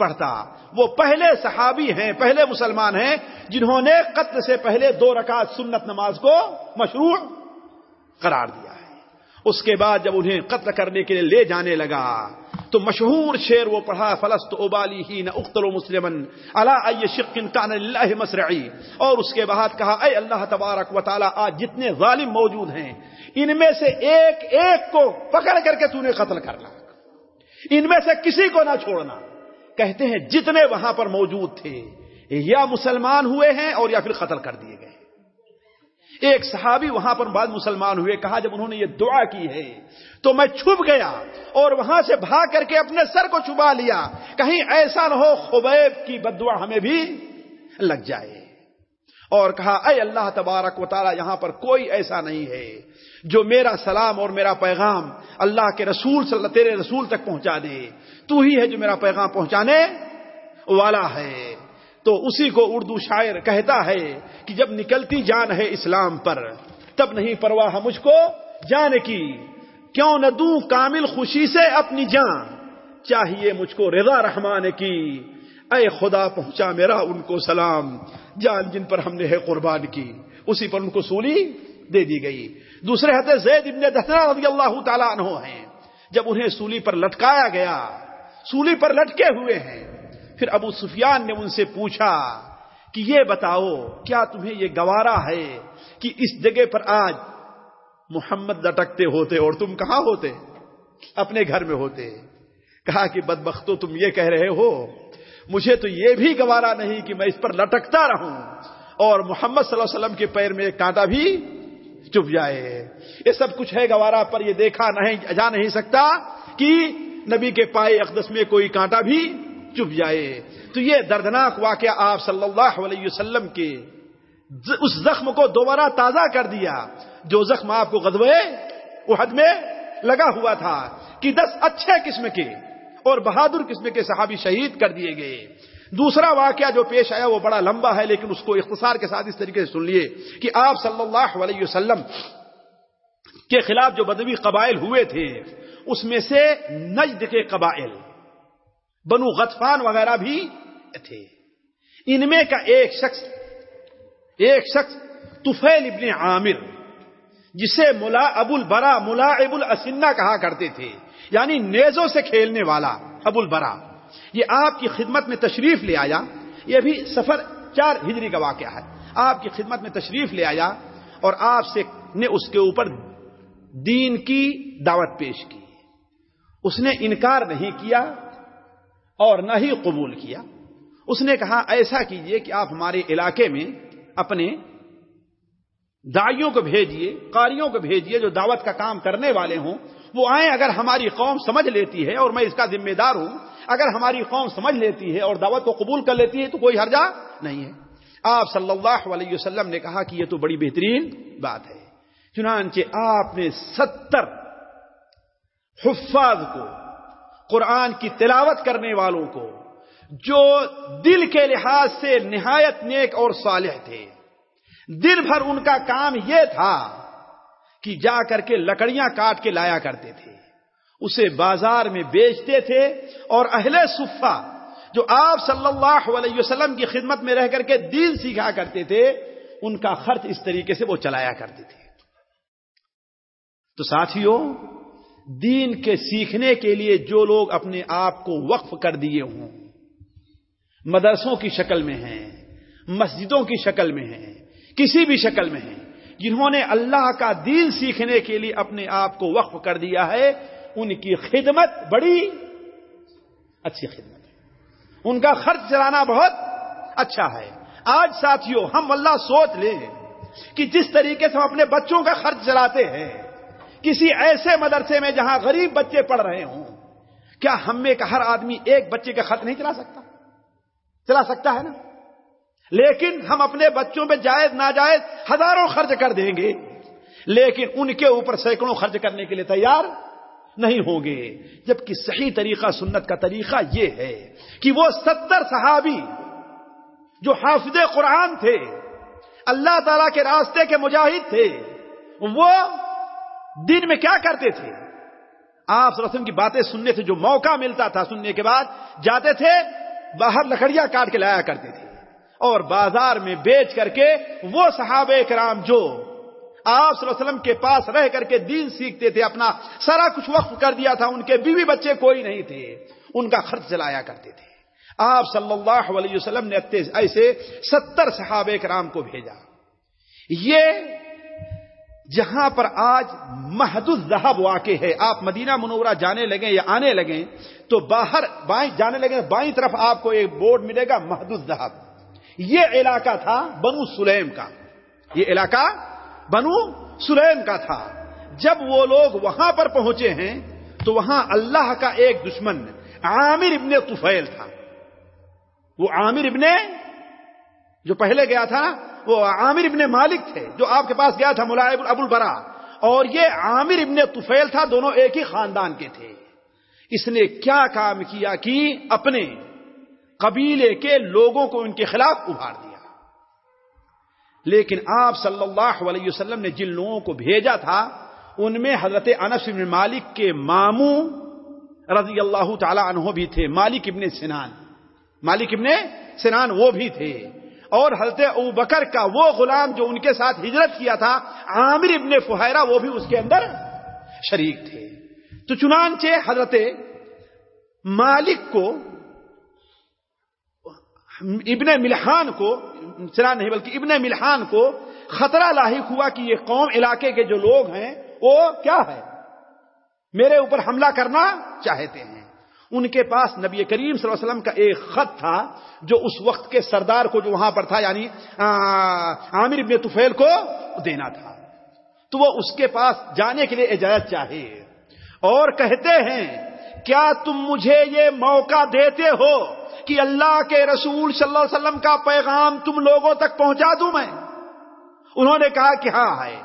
پڑھتا۔ وہ پہلے صحابی ہیں، پہلے مسلمان ہیں، جنہوں نے قتل سے پہلے دو رکعت سنت نماز کو مشروع قرار دیا ہے۔ اس کے بعد جب انہیں قتل کرنے کے لیے لے جانے لگا، تو مشہور شیر وہ پڑھا فلسط ابالی ہی نہ اختر و مسلم اللہ شکن کان اللہ مسرعی اور اس کے بعد کہا، اے اللہ تبارک و تعالیٰ، آج جتنے ظالم موجود ہیں، ان میں سے ایک ایک کو پکڑ کر کے تو نے قتل کرنا ان میں سے کسی کو نہ چھوڑنا۔ کہتے ہیں جتنے وہاں پر موجود تھے یا مسلمان ہوئے ہیں اور یا پھر قتل کر دیے گئے ایک صحابی وہاں پر بعد مسلمان ہوئے، کہا جب انہوں نے یہ دعا کی ہے، تو میں چھپ گیا اور وہاں سے بھاگ کر کے اپنے سر کو چھپا لیا۔ کہیں ایسا نہ ہو، خبیب کی بدعا ہمیں بھی لگ جائے۔ اور کہا، اے اللہ تبارک و تعالی، یہاں پر کوئی ایسا نہیں ہے جو میرا سلام اور میرا پیغام اللہ کے رسول صلی اللہ تیرے رسول تک پہنچا دے۔ تو ہی ہے جو میرا پیغام پہنچانے والا ہے۔ تو اسی کو اردو شاعر کہتا ہے کہ جب نکلتی جان ہے اسلام پر، تب نہیں پرواہ مجھ کو جان کی۔ کیوں نہ دوں کامل خوشی سے اپنی جان، چاہیے مجھ کو رضا رحمان کی۔ اے خدا، پہنچا میرا ان کو سلام۔ جان جن پر ہم نے ہے قربان کی، اسی پر ان کو سولی دے دی گئی۔ دوسرے حضرت زید ابن دسنا رضی اللہ تعالیٰ عنہ ہیں۔ جب انہیں سولی پر لٹکایا گیا، سولی پر لٹکے ہوئے ہیں۔ پھر ابو سفیان نے ان سے پوچھا کہ یہ بتاؤ، کیا تمہیں یہ گوارا ہے کہ اس جگہ پر آج محمد لٹکتے ہوتے اور تم کہاں ہوتے؟ اپنے گھر میں ہوتے۔ کہا کہ بدبختو تم یہ کہہ رہے ہو مجھے تو یہ بھی گوارا نہیں کہ میں اس پر لٹکتا رہوں۔ اور محمد صلی اللہ علیہ وسلم کے پیر میں کانٹا بھی چپ جائے۔ یہ سب کچھ ہے گوارا پر یہ دیکھا نہیں، جا نہیں سکتا کہ نبی کے پائے اقدس میں کوئی کانٹا بھی چپ جائے۔ تو یہ دردناک واقعہ آپ صلی اللہ علیہ وسلم کے اس زخم کو دوبارہ تازہ کر دیا۔ جو زخم آپ کو غدوے احد میں لگا ہوا تھا، کہ دس اچھے قسم کے اور بہادر قسم کے صحابی شہید کر دیے گئے۔ دوسرا واقعہ جو پیش آیا وہ بڑا لمبا ہے، لیکن اس کو اختصار کے ساتھ اس طریقے سے سن لیے کہ آپ صلی اللہ علیہ وسلم کے خلاف جو بدوی قبائل ہوئے تھے، اس میں سے نجد کے قبائل، بنو غطفان وغیرہ بھی تھے۔ ان میں کا ایک شخص ایک شخص تفیل ابن عامر، جسے ملا ابو البرا ملا ابو السنا کہا کرتے تھے۔ یعنی نیزوں سے کھیلنے والا ابو البرا۔ یہ آپ کی خدمت میں تشریف لے آیا۔ یہ بھی سفر چار ہجری کا واقعہ ہے۔ آپ کی خدمت میں تشریف لے آیا اور آپ سے نے اس کے اوپر دین کی دعوت پیش کی۔ اس نے انکار نہیں کیا اور نہ ہی قبول کیا۔ اس نے کہا، ایسا کیجیے کہ آپ ہمارے علاقے میں اپنے دائیوں کو بھیجیے قاریوں کو بھیجیے جو دعوت کا کام کرنے والے ہوں وہ آئیں اگر ہماری قوم سمجھ لیتی ہے اور میں اس کا ذمہ دار ہوں، اگر ہماری قوم سمجھ لیتی ہے اور دعوت کو قبول کر لیتی ہے تو کوئی حرجہ نہیں ہے۔ آپ صلی اللہ علیہ وسلم نے کہا کہ یہ تو بڑی بہترین بات ہے۔ چنانچہ آپ نے ستر حفاظ کو، قرآن کی تلاوت کرنے والوں کو، جو دل کے لحاظ سے نہایت نیک اور صالح تھے۔ دن بھر ان کا کام یہ تھا کہ جا کر کے لکڑیاں کاٹ کے لایا کرتے تھے۔ اسے بازار میں بیچتے تھے اور اہل صفا جو آپ صلی اللہ علیہ وسلم کی خدمت میں رہ کر کے دین سیکھا کرتے تھے، ان کا خرچ اس طریقے سے وہ چلایا کرتے تھے۔ تو ساتھیوں، دین کے سیکھنے کے لیے جو لوگ اپنے آپ کو وقف کر دیے ہوں، مدرسوں کی شکل میں ہیں، مسجدوں کی شکل میں ہیں، کسی بھی شکل میں ہیں جنہوں نے اللہ کا دین سیکھنے کے لیے اپنے آپ کو وقف کر دیا ہے، ان کی خدمت بڑی اچھی خدمت ہے۔ ان کا خرچ چلانا بہت اچھا ہے۔ آج ساتھیوں ہم اللہ سوچ لیں کہ جس طریقے سے ہم اپنے بچوں کا خرچ چلاتے ہیں، کسی ایسے مدرسے میں جہاں غریب بچے پڑھ رہے ہوں، کیا ہم میں کا ہر آدمی ایک بچے کا خرچ نہیں چلا سکتا؟ چلا سکتا ہے نا؟ لیکن ہم اپنے بچوں پہ جائز ناجائز ہزاروں خرچ کر دیں گے۔ لیکن ان کے اوپر سینکڑوں خرچ کرنے کے لیے تیار نہیں ہوں گے۔ جبکہ صحیح طریقہ، سنت کا طریقہ یہ ہے کہ وہ ستر صحابی جو حافظ قرآن تھے، اللہ تعالی کے راستے کے مجاہد تھے، وہ دن میں کیا کرتے تھے؟ آپ رسم کی باتیں سننے سے جو موقع ملتا تھا سننے کے بعد، جاتے تھے، باہر لکڑیاں کاٹ کے لایا کرتے تھے۔ اور بازار میں بیچ کر کے وہ صحابہ کرام جو آپ صلی اللہ علیہ وسلم کے پاس رہ کر کے دین سیکھتے تھے، اپنا سارا کچھ وقف کر دیا تھا، ان کے بیوی بچے کوئی نہیں تھے، ان کا خرچ چلایا کرتے تھے۔ آپ صلی اللہ علیہ وسلم نے ایسے ستر صحابہ کرام کو بھیجا۔ یہ جہاں پر آج محد الذہب واقع ہے، آپ مدینہ منورہ جانے لگیں یا آنے لگیں، تو باہر بائیں جانے لگیں، بائیں طرف آپ کو ایک بورڈ ملے گا محد الذہب یہ علاقہ تھا بنو سلیم کا۔ یہ علاقہ بنو سلیم کا تھا۔ جب وہ لوگ وہاں پر پہنچے ہیں، تو وہاں اللہ کا ایک دشمن عامر ابن طفیل تھا۔ وہ عامر ابن جو پہلے گیا تھا، وہ عامر ابن مالک تھے، جو آپ کے پاس گیا تھا، ملائب ابو البرا اور یہ عامر ابن طفیل تھا، دونوں ایک ہی خاندان کے تھے۔ اس نے کیا کام کیا کہ اپنے قبیلے کے لوگوں کو ان کے خلاف ابھار دیا۔ لیکن آپ صلی اللہ علیہ وسلم نے جن لوگوں کو بھیجا تھا، ان میں حضرت انس بن مالک کے ماموں رضی اللہ تعالی عنہ بھی تھے، مالک ابن سنان۔ مالک ابن سنان وہ بھی تھے۔ اور حضرت ابو بکر کا وہ غلام جو ان کے ساتھ ہجرت کیا تھا، عامر ابن فہرا وہ بھی اس کے اندر شریک تھے۔ تو چنانچہ حضرت مالک کو ابن ملحان کو، سنا نہیں بلکہ ابن ملحان کو خطرہ لاحق ہوا کہ یہ قوم علاقے کے جو لوگ ہیں، وہ کیا ہے؟ میرے اوپر حملہ کرنا چاہتے ہیں۔ ان کے پاس نبی کریم صلی اللہ علیہ وسلم کا ایک خط تھا جو اس وقت کے سردار کو جو وہاں پر تھا یعنی عامر ابن طفیل کو دینا تھا۔ تو وہ اس کے پاس جانے کے لیے اجازت چاہے۔ اور کہتے ہیں کیا تم مجھے یہ موقع دیتے ہو کہ اللہ کے رسول صلی اللہ علیہ وسلم کا پیغام تم لوگوں تک پہنچا دوں میں؟ انہوں نے کہا کہ ہاں ہے۔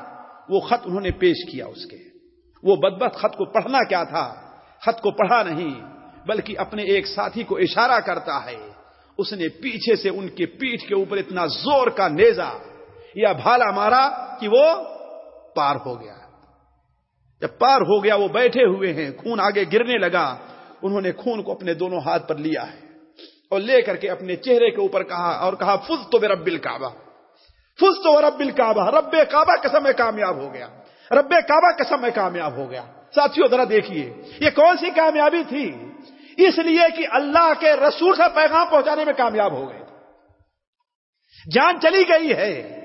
وہ خط انہوں نے پیش کیا اس کے۔ وہ بدبت خط کو پڑھنا کیا تھا۔ خط کو پڑھا نہیں، بلکہ اپنے ایک ساتھی کو اشارہ کرتا ہے۔ اس نے پیچھے سے ان کے پیٹھ کے اوپر اتنا زور کا نیزا یا بھالا مارا کہ وہ پار ہو گیا۔ جب پار ہو گیا، وہ بیٹھے ہوئے ہیں، خون آگے گرنے لگا۔ انہوں نے خون کو اپنے دونوں ہاتھ پر لیا ہے اور لے کر کے اپنے چہرے کے اوپر کہا اور کہا فز تو بے رب کعبہ فز تو رب کعبہ رب کعبہ قسم میں کامیاب ہو گیا۔ رب کعبہ قسم میں کامیاب ہو گیا۔ ساتھیوں ذرا دیکھیے، یہ کون سی کامیابی تھی؟ اس لیے کہ اللہ کے رسول سے پیغام پہنچانے میں کامیاب ہو گئے۔ جان چلی گئی ہے،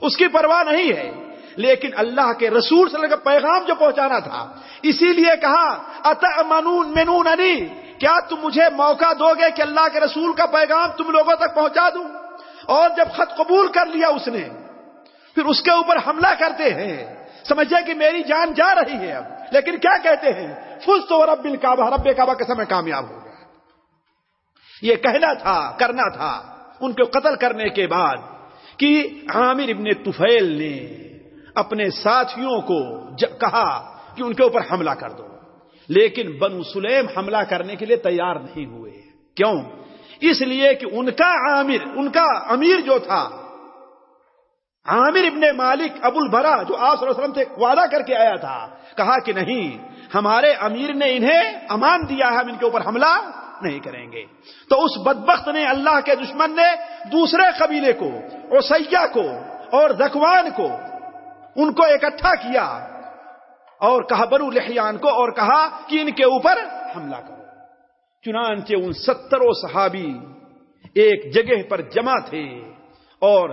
اس کی پرواہ نہیں ہے۔ لیکن اللہ کے رسول صلی اللہ کا پیغام جو پہنچانا تھا، اسی لیے کہا ات منون مینون کیا تم مجھے موقع دو گے کہ اللہ کے رسول کا پیغام تم لوگوں تک پہنچا دوں؟ اور جب خط قبول کر لیا اس نے، پھر اس کے اوپر حملہ کرتے ہیں۔ سمجھے کہ میری جان جا رہی ہے اب، لیکن کیا کہتے ہیں؟ فل تو رب کعبہ رب کعبہ کے سمے کامیاب ہو گیا۔ یہ کہنا تھا، کرنا تھا، ان کو قتل کرنے کے بعد کہ عامر ابن تفیل نے اپنے ساتھیوں کو کہا کہ ان کے اوپر حملہ کر دو۔ لیکن بنو سلیم حملہ کرنے کے لیے تیار نہیں ہوئے۔ کیوں؟ اس لیے کہ ان کا عامر، ان کا امیر جو تھا، عامر ابن مالک ابو البرا، جو آپ صلی اللہ علیہ وسلم سے وعدہ کر کے آیا تھا، کہا کہ نہیں، ہمارے امیر نے انہیں امان دیا ہے، ہم ان کے اوپر حملہ نہیں کریں گے۔ تو اس بدبخت نے اللہ کے دشمن نے دوسرے قبیلے کو اوسیا کو اور زکوان کو ان کو اکٹھا کیا اور کہا برو لحیان کو اور کہا کہ ان کے اوپر حملہ کرو۔ چنانچہ ان ستروں صحابی ایک جگہ پر جمع تھے اور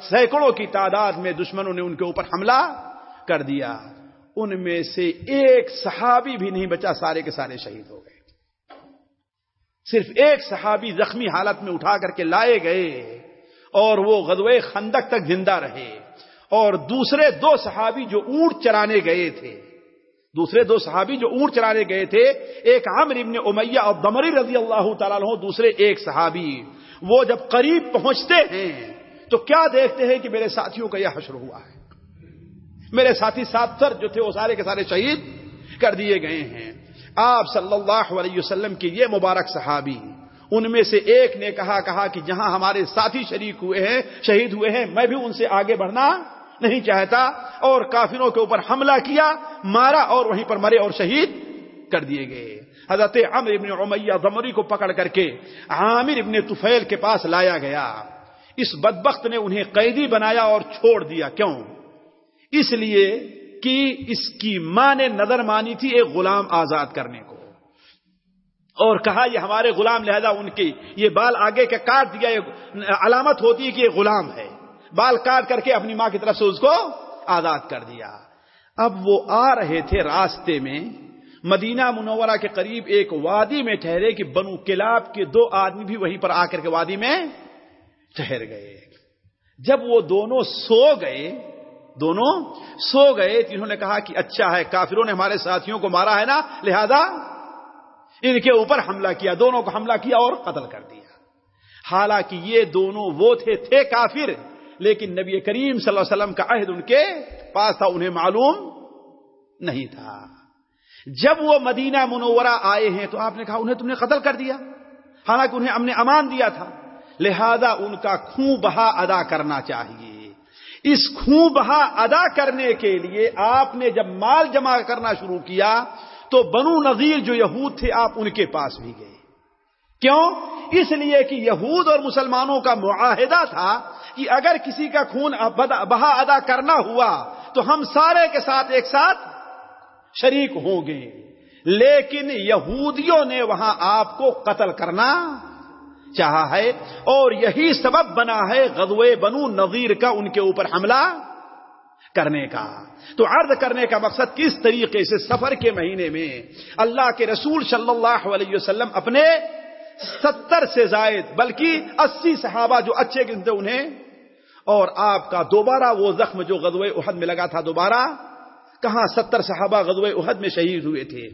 سینکڑوں کی تعداد میں دشمنوں نے ان کے اوپر حملہ کر دیا۔ ان میں سے ایک صحابی بھی نہیں بچا، سارے کے سارے شہید ہو گئے۔ صرف ایک صحابی زخمی حالت میں اٹھا کر کے لائے گئے اور وہ غدوے خندق تک زندہ رہے۔ اور دوسرے دو صحابی جو اونٹ چرانے گئے تھے، دوسرے دو صحابی جو اونٹ چرانے گئے تھے، ایک عامر ابن امیہ اور دمری رضی اللہ تعالیٰ دوسرے ایک صحابی، وہ جب قریب پہنچتے ہیں تو کیا دیکھتے ہیں کہ میرے ساتھیوں کا یہ حشر ہوا ہے؟ میرے ساتھی سات سر جو تھے وہ سارے کے سارے شہید کر دیے گئے ہیں۔ آپ صلی اللہ علیہ وسلم کی یہ مبارک صحابی، ان میں سے ایک نے کہا کہا کہ جہاں ہمارے ساتھی شریک ہوئے ہیں، شہید ہوئے ہیں، میں بھی ان سے آگے بڑھنا نہیں چاہتا اور کافروں کے اوپر حملہ کیا، مارا اور وہیں پر مرے اور شہید کر دیے گئے۔ حضرت عمر ابن عمیہ ضمری کو پکڑ کر کے عامر ابن طفیل کے پاس لایا گیا۔ اس بدبخت نے انہیں قیدی بنایا اور چھوڑ دیا۔ کیوں؟ اس لیے کہ اس کی ماں نے نظر مانی تھی ایک غلام آزاد کرنے کو۔ اور کہا، یہ ہمارے غلام، لہذا ان کی یہ بال آگے کے کاٹ دیا علامت ہوتی ہے کہ یہ غلام ہے۔ بال کاٹ کر کے اپنی ماں کی طرف سے اس کو آزاد کر دیا۔ اب وہ آ رہے تھے راستے میں۔ مدینہ منورہ کے قریب ایک وادی میں ٹھہرے کہ بنو کلاب کے دو آدمی بھی وہیں پر آ کر کے وادی میں ٹھہر گئے۔ جب وہ دونوں سو گئے، دونوں سو گئے تو انہوں نے کہا کہ اچھا ہے، کافروں نے ہمارے ساتھیوں کو مارا ہے نا، لہذا ان کے اوپر حملہ کیا، دونوں کو حملہ کیا اور قتل کر دیا۔ حالانکہ یہ دونوں وہ تھے تھے کافر۔ لیکن نبی کریم صلی اللہ علیہ وسلم کا عہد ان کے پاس تھا، انہیں معلوم نہیں تھا۔ جب وہ مدینہ منورہ آئے ہیں تو آپ نے کہا، انہیں تم نے قتل کر دیا۔ حالانکہ انہیں ہم نے امان دیا تھا۔ لہذا ان کا خوں بہا ادا کرنا چاہیے۔ اس خوں بہا ادا کرنے کے لیے آپ نے جب مال جمع کرنا شروع کیا، تو بنو نذیر جو یہود تھے، آپ ان کے پاس بھی گئے۔ کیوں؟ اس لیے کہ یہود اور مسلمانوں کا معاہدہ تھا کہ اگر کسی کا خون بہا ادا کرنا ہوا تو ہم سارے کے ساتھ ایک ساتھ شریک ہوں گے۔ لیکن یہودیوں نے وہاں آپ کو قتل کرنا چاہا ہے اور یہی سبب بنا ہے غزوے بنو نذیر کا ان کے اوپر حملہ کرنے کا۔ تو عرض کرنے کا مقصد کس طریقے سے سفر کے مہینے میں اللہ کے رسول صلی اللہ علیہ وسلم اپنے ستر سے زائد بلکہ اسی صحابہ جو اچھے گنتے انہیں اور آپ کا دوبارہ وہ زخم جو غزوہ احد میں لگا تھا دوبارہ، کہاں ستر صحابہ غزوہ احد میں شہید ہوئے تھے۔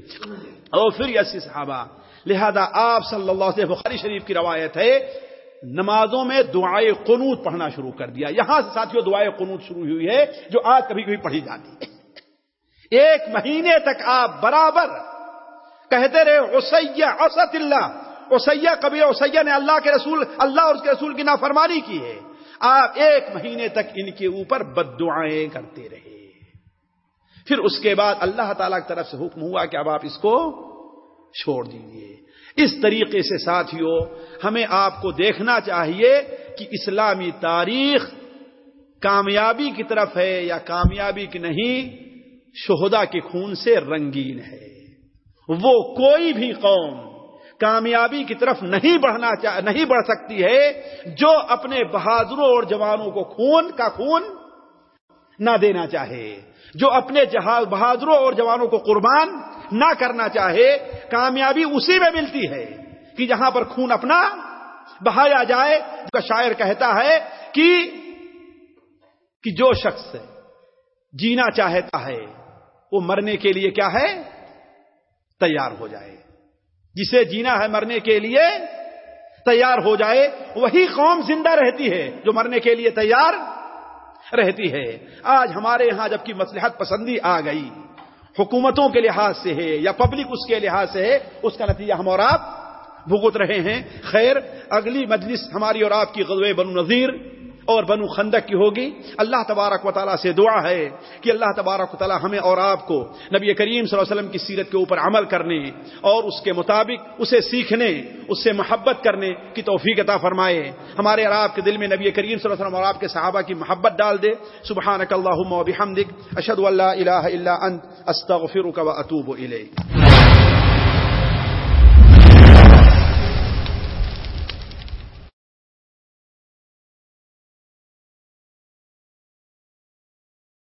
اور پھر اسی صحابہ۔ لہذا آپ صلی اللہ علیہ بخاری شریف کی روایت ہے، نمازوں میں دعائے قنوت پڑھنا شروع کر دیا۔ یہاں سے ساتھیوں دعائے قنوت شروع ہوئی ہے، جو آج کبھی کبھی پڑھی جاتی ہے۔ ایک مہینے تک آپ برابر کہتے رہے اسیا اوسط اللہ۔ اوسیا کبھی اوسیا نے اللہ کے رسول، اللہ اور اس کے رسول کی نافرمانی کی ہے۔ آپ ایک مہینے تک ان کے اوپر بد دعائیں کرتے رہے۔ پھر اس کے بعد اللہ تعالی کی طرف سے حکم ہوا کہ اب آپ اس کو چھوڑ دیجیے اس طریقے سے ساتھیوں ہمیں آپ کو دیکھنا چاہیے کہ اسلامی تاریخ کامیابی کی طرف ہے یا کامیابی کی نہیں شہدا کے خون سے رنگین ہے۔ وہ کوئی بھی قوم کامیابی کی طرف نہیں بڑھنا چاہ نہیں بڑھ سکتی ہے جو اپنے بہادروں اور جوانوں کو خون کا خون نہ دینا چاہے، جو اپنے جہاز بہادروں اور جوانوں کو قربان نہ کرنا چاہے، کامیابی اسی میں ملتی ہے کہ جہاں پر خون اپنا بہایا جائے کا شاعر کہتا ہے کہ کہ جو شخص جینا چاہتا ہے، وہ مرنے کے لیے کیا ہے؟ تیار ہو جائے۔ جسے جینا ہے مرنے کے لیے تیار ہو جائے، وہی قوم زندہ رہتی ہے جو مرنے کے لیے تیار رہتی ہے۔ آج ہمارے یہاں جبکہ مسلحت پسندی آ گئی، حکومتوں کے لحاظ سے ہے یا پبلک اس کے لحاظ سے ہے، اس کا نتیجہ ہم اور آپ بھگت رہے ہیں۔ خیر، اگلی مجلس ہماری اور آپ کی غزوہ بنو نذیر اور بنو خندق کی ہوگی۔ اللہ تبارک و تعالیٰ سے دعا ہے کہ اللہ تبارک و تعالیٰ ہمیں اور آپ کو نبی کریم صلی اللہ علیہ وسلم کی سیرت کے اوپر عمل کرنے اور اس کے مطابق اسے سیکھنے، اس سے محبت کرنے کی توفیق عطا فرمائے۔ ہمارے اور آپ کے دل میں نبی کریم صلی اللہ علیہ وسلم اور آپ کے صحابہ کی محبت ڈال دے۔ سبحانک اللہم و بحمدک، اشہد اللہ الہ الا انت، استغفرک و اتوب الیک۔